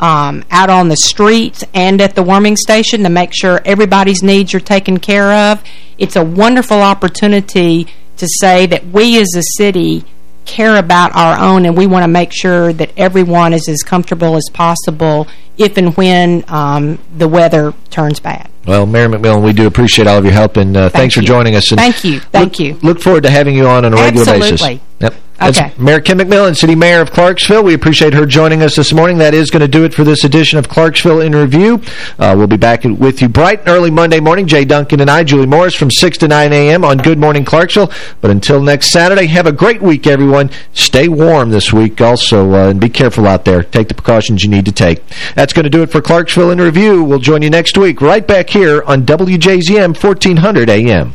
um, out on the streets and at the warming station to make sure everybody's needs are taken care of. It's a wonderful opportunity to say that we as a city care about our own and we want to make sure that everyone is as comfortable as possible if and when um, the weather turns bad. Well, Mayor McMillan, we do appreciate all of your help, and uh, thanks you. for joining us. And Thank you. Thank look, you. Look forward to having you on on a regular Absolutely. basis. Yep. Okay. That's Mayor Kim McMillan, City Mayor of Clarksville. We appreciate her joining us this morning. That is going to do it for this edition of Clarksville in Review. Uh, we'll be back with you bright and early Monday morning. Jay Duncan and I, Julie Morris, from 6 to 9 a.m. on Good Morning Clarksville. But until next Saturday, have a great week, everyone. Stay warm this week also, uh, and be careful out there. Take the precautions you need to take. That's going to do it for Clarksville in Review. We'll join you next week right back here on WJZM 1400 a.m.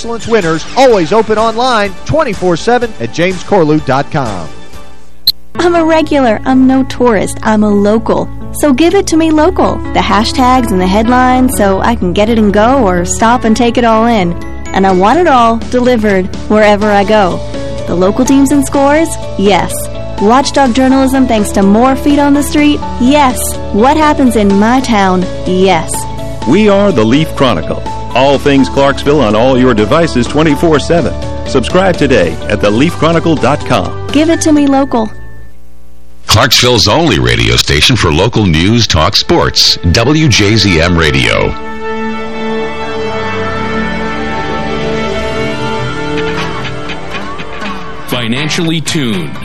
Excellence winners, always open online 24-7 at jamescorlew.com. I'm a regular. I'm no tourist. I'm a local. So give it to me local. The hashtags and the headlines so I can get it and go or stop and take it all in. And I want it all delivered wherever I go. The local teams and scores? Yes. Watchdog journalism thanks to more feet on the street? Yes. What happens in my town? Yes. We are the Leaf Chronicle. All things Clarksville on all your devices 24-7. Subscribe today at theleafchronicle.com. Give it to me local. Clarksville's only radio station for local news, talk, sports. WJZM Radio. Financially tuned.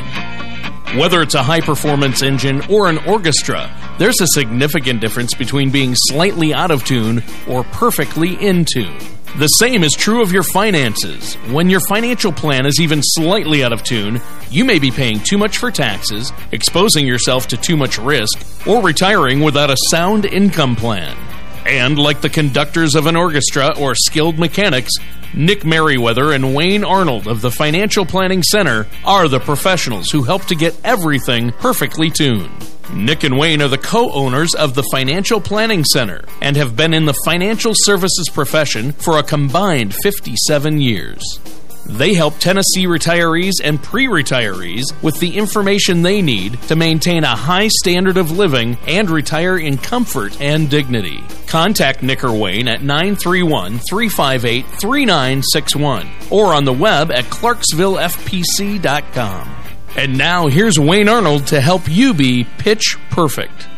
Whether it's a high-performance engine or an orchestra, there's a significant difference between being slightly out of tune or perfectly in tune. The same is true of your finances. When your financial plan is even slightly out of tune, you may be paying too much for taxes, exposing yourself to too much risk, or retiring without a sound income plan. And like the conductors of an orchestra or skilled mechanics, Nick Merriweather and Wayne Arnold of the Financial Planning Center are the professionals who help to get everything perfectly tuned. Nick and Wayne are the co-owners of the Financial Planning Center and have been in the financial services profession for a combined 57 years. They help Tennessee retirees and pre-retirees with the information they need to maintain a high standard of living and retire in comfort and dignity. Contact Nick or Wayne at 931-358-3961 or on the web at clarksvillefpc.com. And now here's Wayne Arnold to help you be pitch perfect.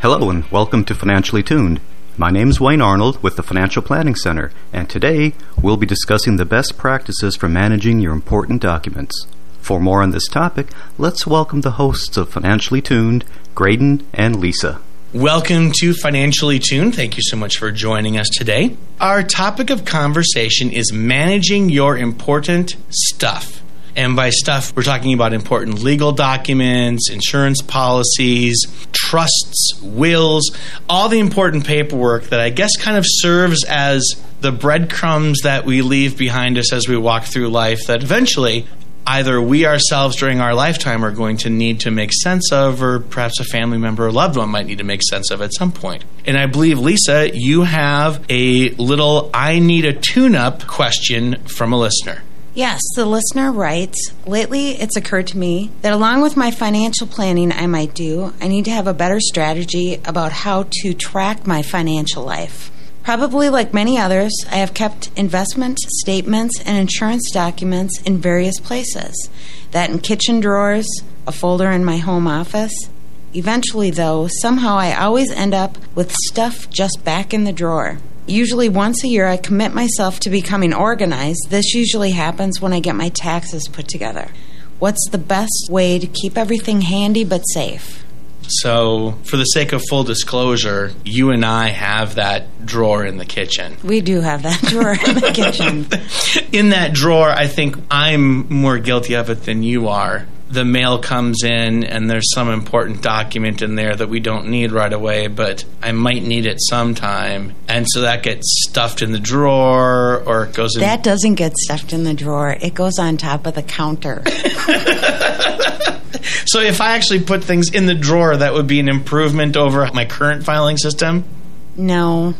Hello and welcome to Financially Tuned. My name is Wayne Arnold with the Financial Planning Center, and today we'll be discussing the best practices for managing your important documents. For more on this topic, let's welcome the hosts of Financially Tuned, Graydon and Lisa. Welcome to Financially Tuned. Thank you so much for joining us today. Our topic of conversation is managing your important stuff. And by stuff, we're talking about important legal documents, insurance policies, trusts, wills, all the important paperwork that I guess kind of serves as the breadcrumbs that we leave behind us as we walk through life that eventually either we ourselves during our lifetime are going to need to make sense of, or perhaps a family member or loved one might need to make sense of at some point. And I believe, Lisa, you have a little I need a tune up question from a listener. Yes, the listener writes Lately, it's occurred to me that along with my financial planning I might do, I need to have a better strategy about how to track my financial life. Probably like many others, I have kept investment statements and insurance documents in various places. That in kitchen drawers, a folder in my home office. Eventually, though, somehow I always end up with stuff just back in the drawer. Usually, once a year, I commit myself to becoming organized. This usually happens when I get my taxes put together. What's the best way to keep everything handy but safe? So, for the sake of full disclosure, you and I have that drawer in the kitchen. We do have that <laughs> drawer in the kitchen. <laughs> in that drawer, I think I'm more guilty of it than you are the mail comes in and there's some important document in there that we don't need right away, but I might need it sometime. And so that gets stuffed in the drawer or it goes in. That doesn't get stuffed in the drawer, it goes on top of the counter. <laughs> <laughs> so if I actually put things in the drawer, that would be an improvement over my current filing system? No.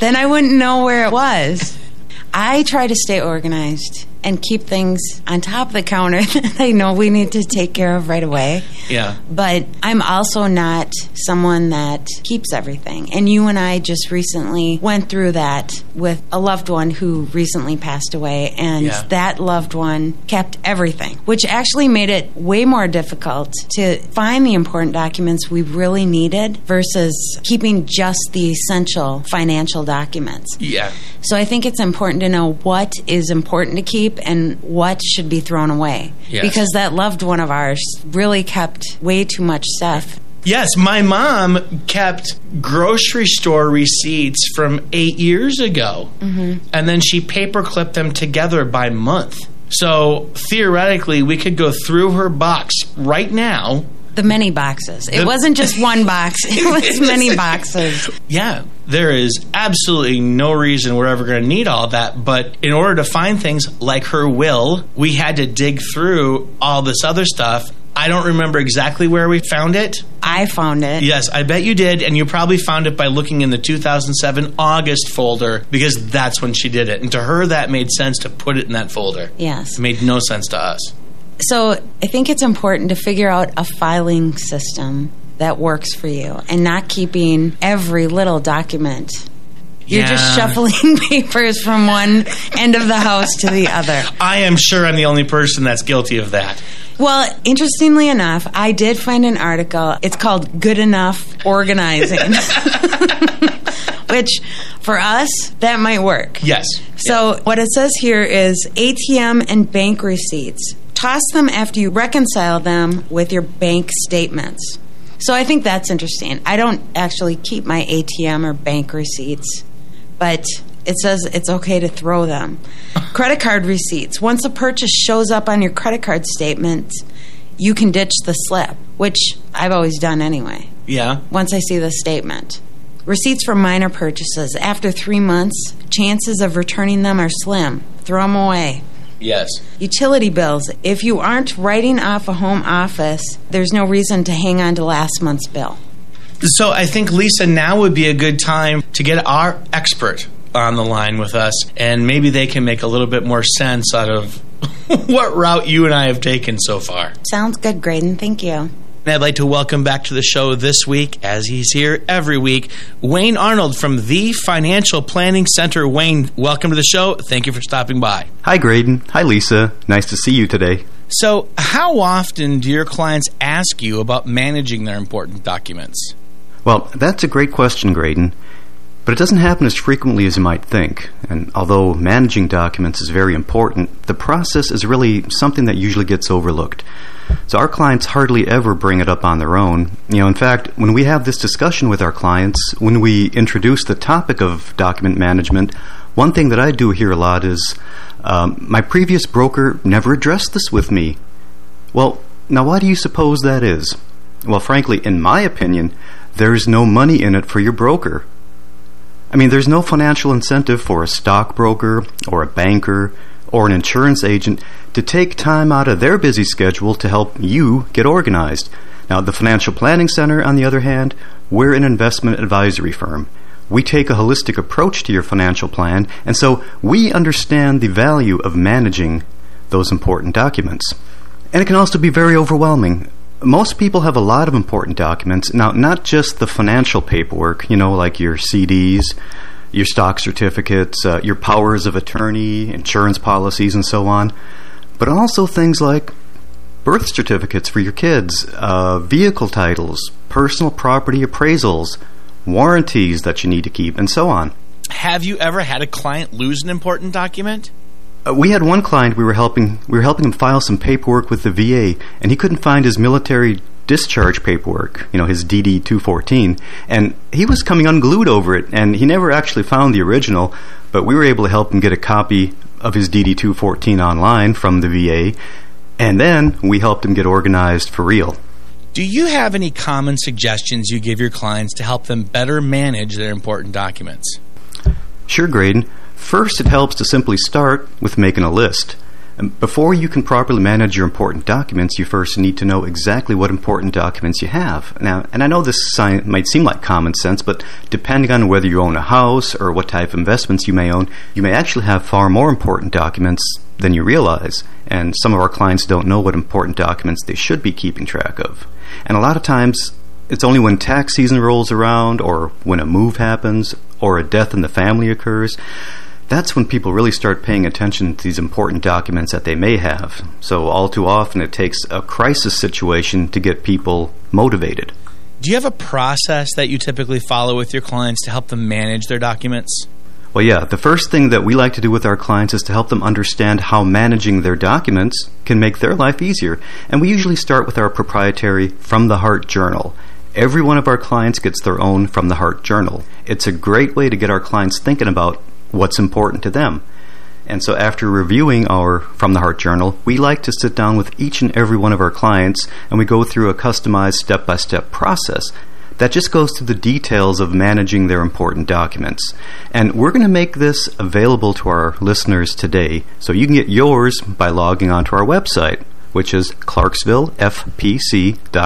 Then I wouldn't know where it was. <laughs> I try to stay organized and keep things on top of the counter <laughs> that I know we need to take care of right away. Yeah. But I'm also not someone that keeps everything. And you and I just recently went through that with a loved one who recently passed away. And Yeah. that loved one kept everything, which actually made it way more difficult to find the important documents we really needed versus keeping just the essential financial documents. Yeah. So I think it's important to know what is important to keep and what should be thrown away. Yes. Because that loved one of ours really kept way too much stuff. Yes, my mom kept grocery store receipts from eight years ago. Mm-hmm. and then she paper clipped them together by month. So theoretically, we could go through her box right now. The many boxes. It The- wasn't just one box, <laughs> it was <laughs> many boxes. Yeah, there is absolutely no reason we're ever going to need all that. But in order to find things like her will, we had to dig through all this other stuff. I don't remember exactly where we found it. I found it. Yes, I bet you did, and you probably found it by looking in the 2007 August folder because that's when she did it. And to her, that made sense to put it in that folder. Yes. It made no sense to us. So I think it's important to figure out a filing system that works for you and not keeping every little document. You're just shuffling <laughs> papers from one end of the house to the other. I am sure I'm the only person that's guilty of that. Well, interestingly enough, I did find an article. It's called Good Enough Organizing. <laughs> Which, for us, that might work. Yes. So, what it says here is ATM and bank receipts. Toss them after you reconcile them with your bank statements. So, I think that's interesting. I don't actually keep my ATM or bank receipts, but it says it's okay to throw them. <laughs> credit card receipts. Once a purchase shows up on your credit card statement, you can ditch the slip, which I've always done anyway Yeah. once I see the statement. Receipts for minor purchases. After three months, chances of returning them are slim. Throw them away. Yes. Utility bills. If you aren't writing off a home office, there's no reason to hang on to last month's bill. So I think Lisa now would be a good time to get our expert on the line with us, and maybe they can make a little bit more sense out of <laughs> what route you and I have taken so far. Sounds good, Graydon. Thank you. And I'd like to welcome back to the show this week, as he's here every week, Wayne Arnold from the Financial Planning Center. Wayne, welcome to the show. Thank you for stopping by. Hi, Graydon. Hi, Lisa. Nice to see you today. So, how often do your clients ask you about managing their important documents? Well, that's a great question, Graydon. But it doesn't happen as frequently as you might think. And although managing documents is very important, the process is really something that usually gets overlooked. So our clients hardly ever bring it up on their own. You know, in fact, when we have this discussion with our clients, when we introduce the topic of document management, one thing that I do hear a lot is, um, my previous broker never addressed this with me. Well, now why do you suppose that is? Well, frankly, in my opinion, there's no money in it for your broker. I mean, there's no financial incentive for a stockbroker or a banker or an insurance agent to take time out of their busy schedule to help you get organized. Now, the Financial Planning Center, on the other hand, we're an investment advisory firm. We take a holistic approach to your financial plan, and so we understand the value of managing those important documents. And it can also be very overwhelming. Most people have a lot of important documents. Now, not just the financial paperwork, you know, like your CDs, your stock certificates, uh, your powers of attorney, insurance policies, and so on, but also things like birth certificates for your kids, uh, vehicle titles, personal property appraisals, warranties that you need to keep, and so on. Have you ever had a client lose an important document? Uh, we had one client we were helping. We were helping him file some paperwork with the VA, and he couldn't find his military discharge paperwork. You know, his DD two fourteen, and he was coming unglued over it. And he never actually found the original, but we were able to help him get a copy of his DD two fourteen online from the VA, and then we helped him get organized for real. Do you have any common suggestions you give your clients to help them better manage their important documents? Sure, Graydon. First, it helps to simply start with making a list. Um, before you can properly manage your important documents, you first need to know exactly what important documents you have. Now, and I know this might seem like common sense, but depending on whether you own a house or what type of investments you may own, you may actually have far more important documents than you realize. And some of our clients don't know what important documents they should be keeping track of. And a lot of times, it's only when tax season rolls around, or when a move happens, or a death in the family occurs that's when people really start paying attention to these important documents that they may have. So, all too often, it takes a crisis situation to get people motivated. Do you have a process that you typically follow with your clients to help them manage their documents? Well, yeah, the first thing that we like to do with our clients is to help them understand how managing their documents can make their life easier. And we usually start with our proprietary From the Heart journal. Every one of our clients gets their own From the Heart journal. It's a great way to get our clients thinking about what's important to them. And so, after reviewing our From the Heart journal, we like to sit down with each and every one of our clients and we go through a customized step by step process that just goes through the details of managing their important documents. And we're going to make this available to our listeners today, so you can get yours by logging onto our website, which is clarksvillefpc.com.